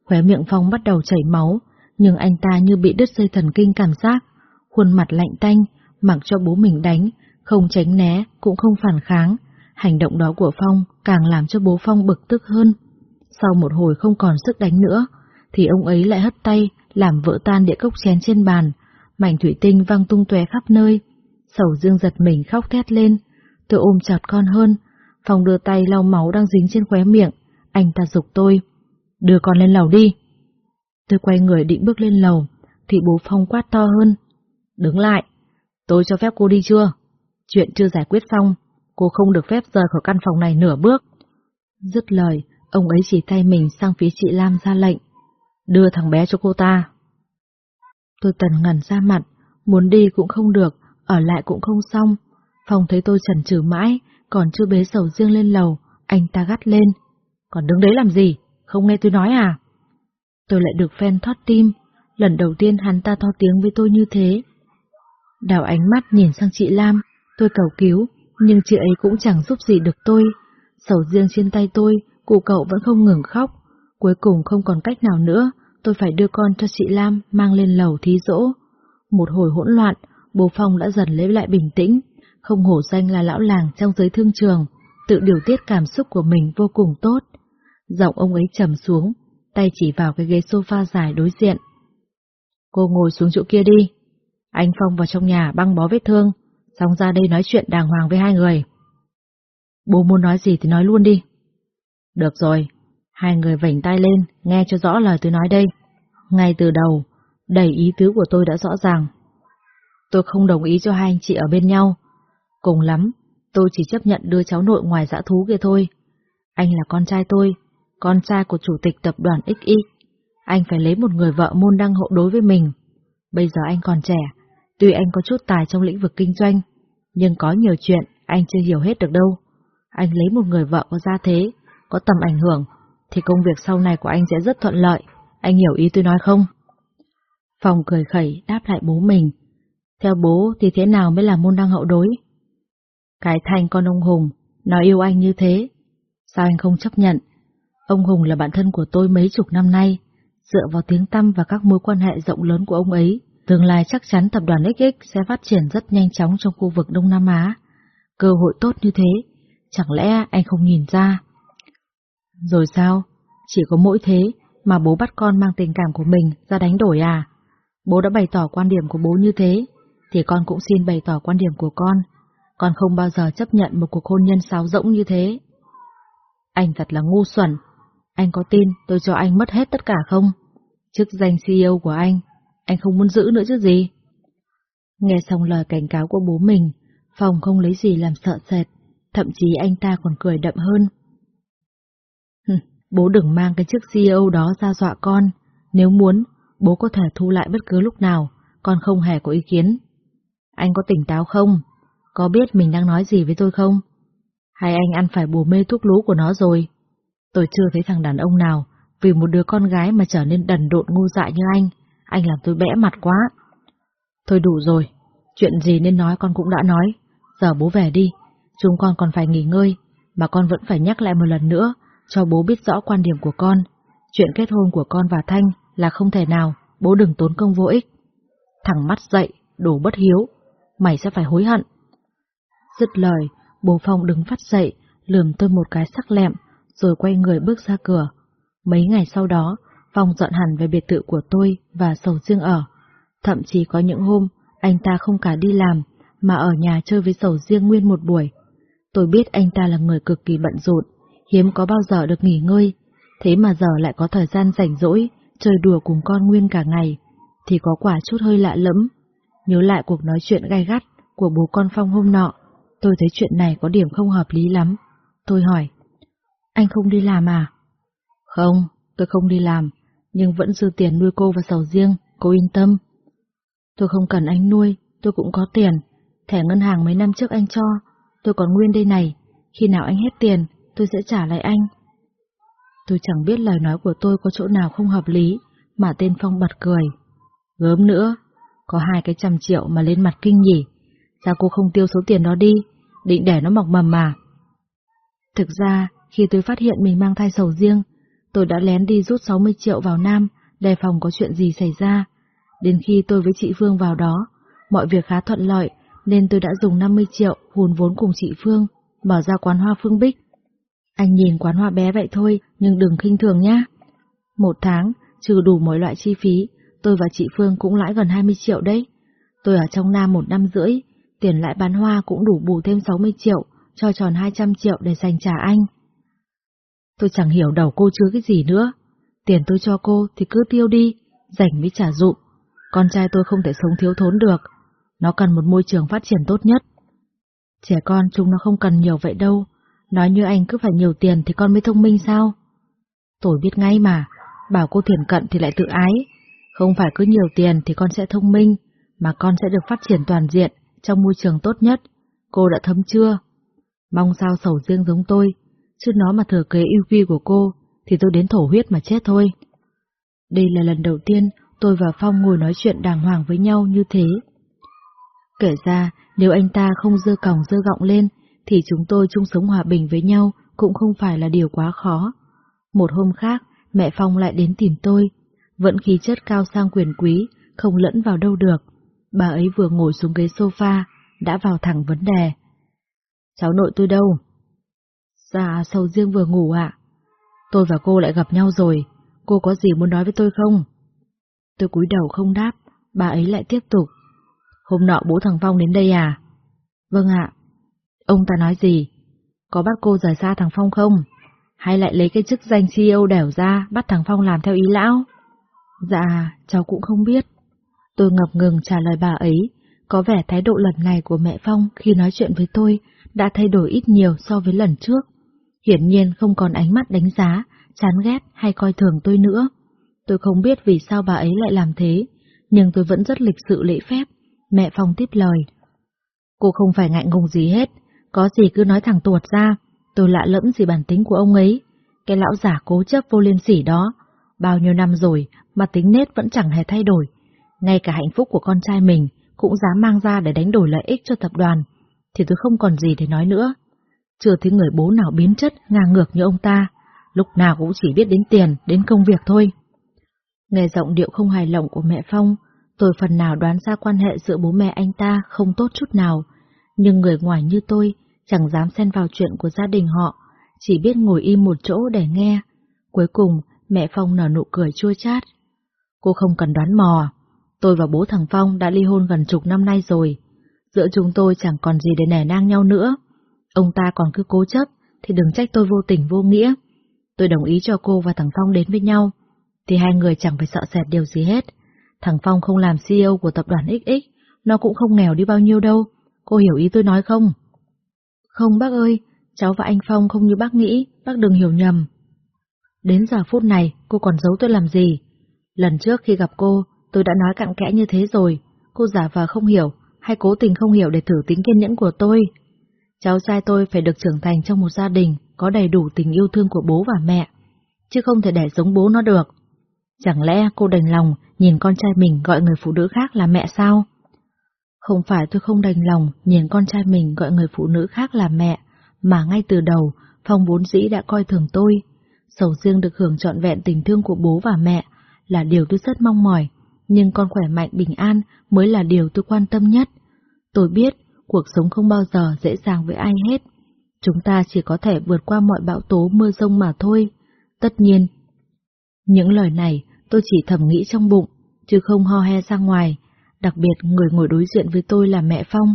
Khóe miệng Phong bắt đầu chảy máu, nhưng anh ta như bị đứt dây thần kinh cảm giác, khuôn mặt lạnh tanh, mặc cho bố mình đánh, không tránh né, cũng không phản kháng. Hành động đó của Phong càng làm cho bố Phong bực tức hơn. Sau một hồi không còn sức đánh nữa, thì ông ấy lại hất tay, làm vỡ tan đĩa cốc chén trên bàn, mảnh thủy tinh văng tung tóe khắp nơi. Sầu dương giật mình khóc thét lên, tôi ôm chặt con hơn, Phong đưa tay lau máu đang dính trên khóe miệng, anh ta dục tôi, đưa con lên lầu đi. Tôi quay người định bước lên lầu, thì bố Phong quát to hơn. Đứng lại, tôi cho phép cô đi chưa? Chuyện chưa giải quyết xong, cô không được phép rời khỏi căn phòng này nửa bước. Dứt lời, ông ấy chỉ tay mình sang phía chị Lam ra lệnh. Đưa thằng bé cho cô ta. Tôi tần ngẩn ra mặt, muốn đi cũng không được, ở lại cũng không xong. Phong thấy tôi chần chừ mãi, còn chưa bế sầu riêng lên lầu, anh ta gắt lên. Còn đứng đấy làm gì? Không nghe tôi nói à? Tôi lại được phen thoát tim, lần đầu tiên hắn ta to tiếng với tôi như thế. Đào ánh mắt nhìn sang chị Lam, tôi cầu cứu, nhưng chị ấy cũng chẳng giúp gì được tôi. Sầu riêng trên tay tôi, cụ cậu vẫn không ngừng khóc. Cuối cùng không còn cách nào nữa, tôi phải đưa con cho chị Lam mang lên lầu thí dỗ. Một hồi hỗn loạn, bố Phong đã dần lấy lại bình tĩnh, không hổ danh là lão làng trong giới thương trường, tự điều tiết cảm xúc của mình vô cùng tốt. Giọng ông ấy trầm xuống, tay chỉ vào cái ghế sofa dài đối diện. Cô ngồi xuống chỗ kia đi. Anh Phong vào trong nhà băng bó vết thương, xong ra đây nói chuyện đàng hoàng với hai người. Bố muốn nói gì thì nói luôn đi. Được rồi, hai người vảnh tay lên, nghe cho rõ lời tôi nói đây. Ngay từ đầu, đầy ý tứ của tôi đã rõ ràng. Tôi không đồng ý cho hai anh chị ở bên nhau. Cùng lắm, tôi chỉ chấp nhận đưa cháu nội ngoài dã thú kia thôi. Anh là con trai tôi, con trai của chủ tịch tập đoàn XX. Anh phải lấy một người vợ môn đăng hộ đối với mình. Bây giờ anh còn trẻ, tuy anh có chút tài trong lĩnh vực kinh doanh, nhưng có nhiều chuyện anh chưa hiểu hết được đâu. Anh lấy một người vợ có gia thế, có tầm ảnh hưởng, thì công việc sau này của anh sẽ rất thuận lợi. Anh hiểu ý tôi nói không? Phòng cười khẩy đáp lại bố mình. Theo bố thì thế nào mới là môn đăng hậu đối? Cái thanh con ông Hùng, nó yêu anh như thế. Sao anh không chấp nhận? Ông Hùng là bạn thân của tôi mấy chục năm nay. Dựa vào tiếng tăm và các mối quan hệ rộng lớn của ông ấy, tương lai chắc chắn tập đoàn XX sẽ phát triển rất nhanh chóng trong khu vực Đông Nam Á. Cơ hội tốt như thế, chẳng lẽ anh không nhìn ra? Rồi sao? Chỉ có mỗi thế mà bố bắt con mang tình cảm của mình ra đánh đổi à? Bố đã bày tỏ quan điểm của bố như thế, thì con cũng xin bày tỏ quan điểm của con. Con không bao giờ chấp nhận một cuộc hôn nhân sáo rỗng như thế. Anh thật là ngu xuẩn. Anh có tin tôi cho anh mất hết tất cả không? Chức danh CEO của anh, anh không muốn giữ nữa chứ gì? Nghe xong lời cảnh cáo của bố mình, Phòng không lấy gì làm sợ sệt, thậm chí anh ta còn cười đậm hơn. bố đừng mang cái chức CEO đó ra dọa con, nếu muốn, bố có thể thu lại bất cứ lúc nào, con không hề có ý kiến. Anh có tỉnh táo không? Có biết mình đang nói gì với tôi không? Hay anh ăn phải bùa mê thuốc lú của nó rồi? Tôi chưa thấy thằng đàn ông nào vì một đứa con gái mà trở nên đần độn ngu dại như anh. Anh làm tôi bẽ mặt quá. Thôi đủ rồi, chuyện gì nên nói con cũng đã nói. Giờ bố về đi, chúng con còn phải nghỉ ngơi, mà con vẫn phải nhắc lại một lần nữa, cho bố biết rõ quan điểm của con. Chuyện kết hôn của con và Thanh là không thể nào, bố đừng tốn công vô ích. Thằng mắt dậy, đổ bất hiếu, mày sẽ phải hối hận. Dứt lời, bố Phong đứng phát dậy, lườm tôi một cái sắc lẹm, rồi quay người bước ra cửa. Mấy ngày sau đó, Phong dọn hẳn về biệt thự của tôi và sầu riêng ở. Thậm chí có những hôm, anh ta không cả đi làm, mà ở nhà chơi với sầu riêng nguyên một buổi. Tôi biết anh ta là người cực kỳ bận rộn, hiếm có bao giờ được nghỉ ngơi, thế mà giờ lại có thời gian rảnh rỗi, chơi đùa cùng con nguyên cả ngày, thì có quả chút hơi lạ lẫm. Nhớ lại cuộc nói chuyện gai gắt của bố con Phong hôm nọ, tôi thấy chuyện này có điểm không hợp lý lắm. Tôi hỏi, anh không đi làm à? Không, tôi không đi làm, nhưng vẫn dư tiền nuôi cô và sầu riêng, cô yên tâm. Tôi không cần anh nuôi, tôi cũng có tiền. Thẻ ngân hàng mấy năm trước anh cho, tôi còn nguyên đây này, khi nào anh hết tiền, tôi sẽ trả lại anh. Tôi chẳng biết lời nói của tôi có chỗ nào không hợp lý, mà tên Phong bật cười. Gớm nữa, có hai cái trăm triệu mà lên mặt kinh nhỉ, sao cô không tiêu số tiền đó đi, định để nó mọc mầm mà. Thực ra, khi tôi phát hiện mình mang thai sầu riêng, tôi đã lén đi rút 60 triệu vào Nam, đề phòng có chuyện gì xảy ra. Đến khi tôi với chị Phương vào đó, mọi việc khá thuận lợi, nên tôi đã dùng 50 triệu hùn vốn cùng chị Phương, mở ra quán hoa Phương Bích. Anh nhìn quán hoa bé vậy thôi, nhưng đừng khinh thường nhá. Một tháng, trừ đủ mọi loại chi phí, tôi và chị Phương cũng lãi gần 20 triệu đấy. Tôi ở trong Nam một năm rưỡi, tiền lãi bán hoa cũng đủ bù thêm 60 triệu, cho tròn 200 triệu để dành trả anh. Tôi chẳng hiểu đầu cô chứa cái gì nữa. Tiền tôi cho cô thì cứ tiêu đi, dành mới trả dụng. Con trai tôi không thể sống thiếu thốn được. Nó cần một môi trường phát triển tốt nhất. Trẻ con chúng nó không cần nhiều vậy đâu. Nói như anh cứ phải nhiều tiền thì con mới thông minh sao? Tôi biết ngay mà, bảo cô thiền cận thì lại tự ái. Không phải cứ nhiều tiền thì con sẽ thông minh, mà con sẽ được phát triển toàn diện, trong môi trường tốt nhất. Cô đã thấm chưa? Mong sao sầu riêng giống tôi, chứ nó mà thừa kế yêu quy của cô, thì tôi đến thổ huyết mà chết thôi. Đây là lần đầu tiên tôi và Phong ngồi nói chuyện đàng hoàng với nhau như thế. Kể ra, nếu anh ta không dơ còng dơ gọng lên, thì chúng tôi chung sống hòa bình với nhau cũng không phải là điều quá khó. Một hôm khác, mẹ Phong lại đến tìm tôi, vẫn khí chất cao sang quyền quý, không lẫn vào đâu được. Bà ấy vừa ngồi xuống ghế sofa, đã vào thẳng vấn đề. Cháu nội tôi đâu? Dạ, sầu riêng vừa ngủ ạ. Tôi và cô lại gặp nhau rồi, cô có gì muốn nói với tôi không? Tôi cúi đầu không đáp, bà ấy lại tiếp tục. Hôm nọ bố thằng Phong đến đây à? Vâng ạ. Ông ta nói gì? Có bắt cô rời xa thằng Phong không? Hay lại lấy cái chức danh CEO đẻo ra bắt thằng Phong làm theo ý lão? Dạ, cháu cũng không biết. Tôi ngập ngừng trả lời bà ấy, có vẻ thái độ lần này của mẹ Phong khi nói chuyện với tôi đã thay đổi ít nhiều so với lần trước. Hiển nhiên không còn ánh mắt đánh giá, chán ghét hay coi thường tôi nữa. Tôi không biết vì sao bà ấy lại làm thế, nhưng tôi vẫn rất lịch sự lễ phép. Mẹ Phong tiếp lời. Cô không phải ngại ngùng gì hết, có gì cứ nói thẳng tuột ra, tôi lạ lẫm gì bản tính của ông ấy. Cái lão giả cố chấp vô liêm sỉ đó, bao nhiêu năm rồi mà tính nết vẫn chẳng hề thay đổi. ngay cả hạnh phúc của con trai mình cũng dám mang ra để đánh đổi lợi ích cho tập đoàn, thì tôi không còn gì để nói nữa. Chưa thấy người bố nào biến chất ngang ngược như ông ta, lúc nào cũng chỉ biết đến tiền, đến công việc thôi. Nghe giọng điệu không hài lòng của mẹ Phong, tôi phần nào đoán ra quan hệ giữa bố mẹ anh ta không tốt chút nào, nhưng người ngoài như tôi chẳng dám xen vào chuyện của gia đình họ, chỉ biết ngồi im một chỗ để nghe. Cuối cùng, mẹ Phong nở nụ cười chua chát. Cô không cần đoán mò, tôi và bố thằng Phong đã ly hôn gần chục năm nay rồi. Giữa chúng tôi chẳng còn gì để nẻ nang nhau nữa. Ông ta còn cứ cố chấp, thì đừng trách tôi vô tình vô nghĩa. Tôi đồng ý cho cô và thằng Phong đến với nhau, thì hai người chẳng phải sợ sệt điều gì hết. Thằng Phong không làm CEO của tập đoàn XX, nó cũng không nghèo đi bao nhiêu đâu. Cô hiểu ý tôi nói không? Không bác ơi, cháu và anh Phong không như bác nghĩ, bác đừng hiểu nhầm. Đến giờ phút này, cô còn giấu tôi làm gì? Lần trước khi gặp cô, tôi đã nói cặn kẽ như thế rồi, cô giả vờ không hiểu, hay cố tình không hiểu để thử tính kiên nhẫn của tôi. Cháu trai tôi phải được trưởng thành trong một gia đình, có đầy đủ tình yêu thương của bố và mẹ, chứ không thể để giống bố nó được. Chẳng lẽ cô đành lòng nhìn con trai mình gọi người phụ nữ khác là mẹ sao? Không phải tôi không đành lòng nhìn con trai mình gọi người phụ nữ khác là mẹ, mà ngay từ đầu, Phong vốn dĩ đã coi thường tôi. Sầu riêng được hưởng trọn vẹn tình thương của bố và mẹ là điều tôi rất mong mỏi, nhưng con khỏe mạnh bình an mới là điều tôi quan tâm nhất. Tôi biết cuộc sống không bao giờ dễ dàng với ai hết. Chúng ta chỉ có thể vượt qua mọi bão tố mưa rông mà thôi. Tất nhiên, những lời này tôi chỉ thầm nghĩ trong bụng, chứ không ho he ra ngoài. Đặc biệt người ngồi đối diện với tôi là mẹ Phong.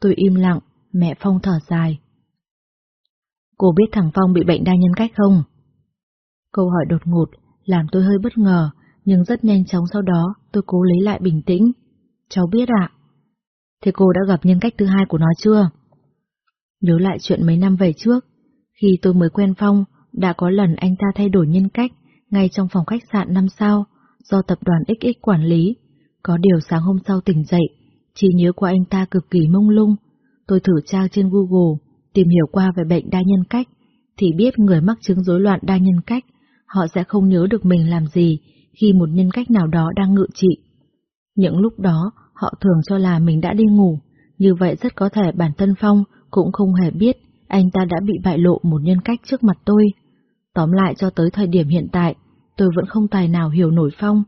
Tôi im lặng, mẹ Phong thở dài. Cô biết thằng Phong bị bệnh đa nhân cách không? Câu hỏi đột ngột làm tôi hơi bất ngờ, nhưng rất nhanh chóng sau đó tôi cố lấy lại bình tĩnh. Cháu biết ạ. Thế cô đã gặp nhân cách thứ hai của nó chưa? Nhớ lại chuyện mấy năm về trước, khi tôi mới quen Phong, đã có lần anh ta thay đổi nhân cách ngay trong phòng khách sạn năm sao do tập đoàn XX quản lý. Có điều sáng hôm sau tỉnh dậy, trí nhớ của anh ta cực kỳ mông lung. Tôi thử tra trên Google, tìm hiểu qua về bệnh đa nhân cách, thì biết người mắc chứng rối loạn đa nhân cách, họ sẽ không nhớ được mình làm gì khi một nhân cách nào đó đang ngự trị. Những lúc đó, họ thường cho là mình đã đi ngủ, như vậy rất có thể bản thân Phong cũng không hề biết anh ta đã bị bại lộ một nhân cách trước mặt tôi. Tóm lại cho tới thời điểm hiện tại, tôi vẫn không tài nào hiểu nổi Phong.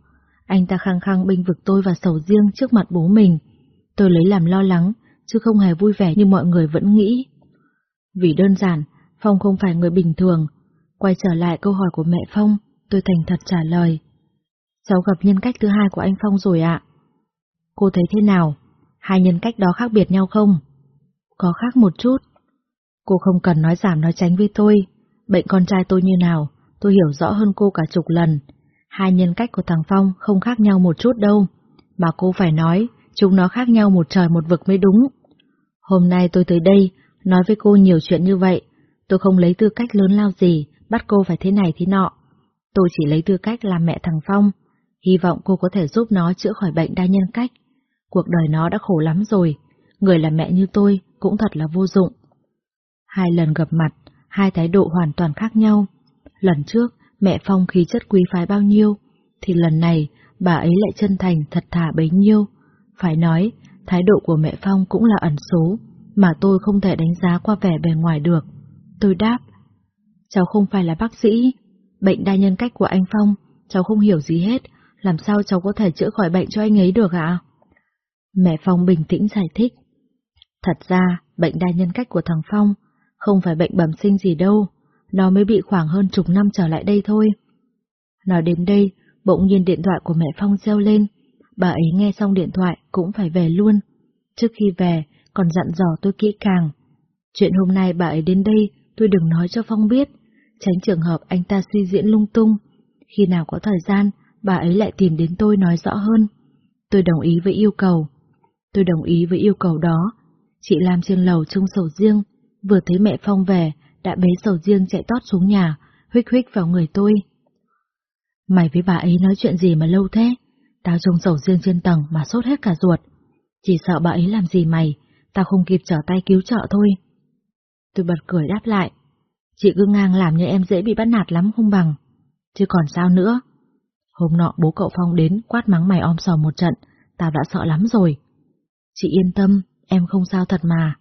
Anh ta khăng khăng binh vực tôi và sầu riêng trước mặt bố mình. Tôi lấy làm lo lắng, chứ không hề vui vẻ như mọi người vẫn nghĩ. Vì đơn giản, Phong không phải người bình thường. Quay trở lại câu hỏi của mẹ Phong, tôi thành thật trả lời. Cháu gặp nhân cách thứ hai của anh Phong rồi ạ. Cô thấy thế nào? Hai nhân cách đó khác biệt nhau không? Có khác một chút. Cô không cần nói giảm nói tránh với tôi. Bệnh con trai tôi như nào, tôi hiểu rõ hơn cô cả chục lần. Hai nhân cách của thằng Phong không khác nhau một chút đâu. Mà cô phải nói, chúng nó khác nhau một trời một vực mới đúng. Hôm nay tôi tới đây, nói với cô nhiều chuyện như vậy. Tôi không lấy tư cách lớn lao gì, bắt cô phải thế này thế nọ. Tôi chỉ lấy tư cách làm mẹ thằng Phong. Hy vọng cô có thể giúp nó chữa khỏi bệnh đa nhân cách. Cuộc đời nó đã khổ lắm rồi, người là mẹ như tôi cũng thật là vô dụng. Hai lần gặp mặt, hai thái độ hoàn toàn khác nhau. Lần trước, mẹ Phong khí chất quý phái bao nhiêu, thì lần này bà ấy lại chân thành thật thà bấy nhiêu. Phải nói, thái độ của mẹ Phong cũng là ẩn số, mà tôi không thể đánh giá qua vẻ bề ngoài được. Tôi đáp, cháu không phải là bác sĩ, bệnh đa nhân cách của anh Phong, cháu không hiểu gì hết, làm sao cháu có thể chữa khỏi bệnh cho anh ấy được ạ? Mẹ Phong bình tĩnh giải thích. Thật ra, bệnh đa nhân cách của thằng Phong không phải bệnh bẩm sinh gì đâu, nó mới bị khoảng hơn chục năm trở lại đây thôi. Nói đến đây, bỗng nhiên điện thoại của mẹ Phong reo lên, bà ấy nghe xong điện thoại cũng phải về luôn. Trước khi về, còn dặn dò tôi kỹ càng. Chuyện hôm nay bà ấy đến đây, tôi đừng nói cho Phong biết, tránh trường hợp anh ta suy diễn lung tung. Khi nào có thời gian, bà ấy lại tìm đến tôi nói rõ hơn. Tôi đồng ý với yêu cầu. Tôi đồng ý với yêu cầu đó. Chị làm trên lầu trông sầu riêng, vừa thấy mẹ Phong về, đã bế sầu riêng chạy tót xuống nhà, huých huých vào người tôi. Mày với bà ấy nói chuyện gì mà lâu thế? Tao trông sầu riêng trên tầng mà sốt hết cả ruột. Chỉ sợ bà ấy làm gì mày, tao không kịp trở tay cứu trợ thôi. Tôi bật cười đáp lại. Chị cứ ngang làm như em dễ bị bắt nạt lắm không bằng. Chứ còn sao nữa? Hôm nọ bố cậu Phong đến quát mắng mày om sòm một trận, tao đã sợ lắm rồi. Chị yên tâm, em không sao thật mà.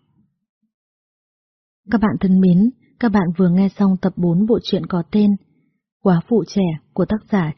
Các bạn thân mến, các bạn vừa nghe xong tập 4 bộ truyện có tên Quá phụ trẻ của tác giả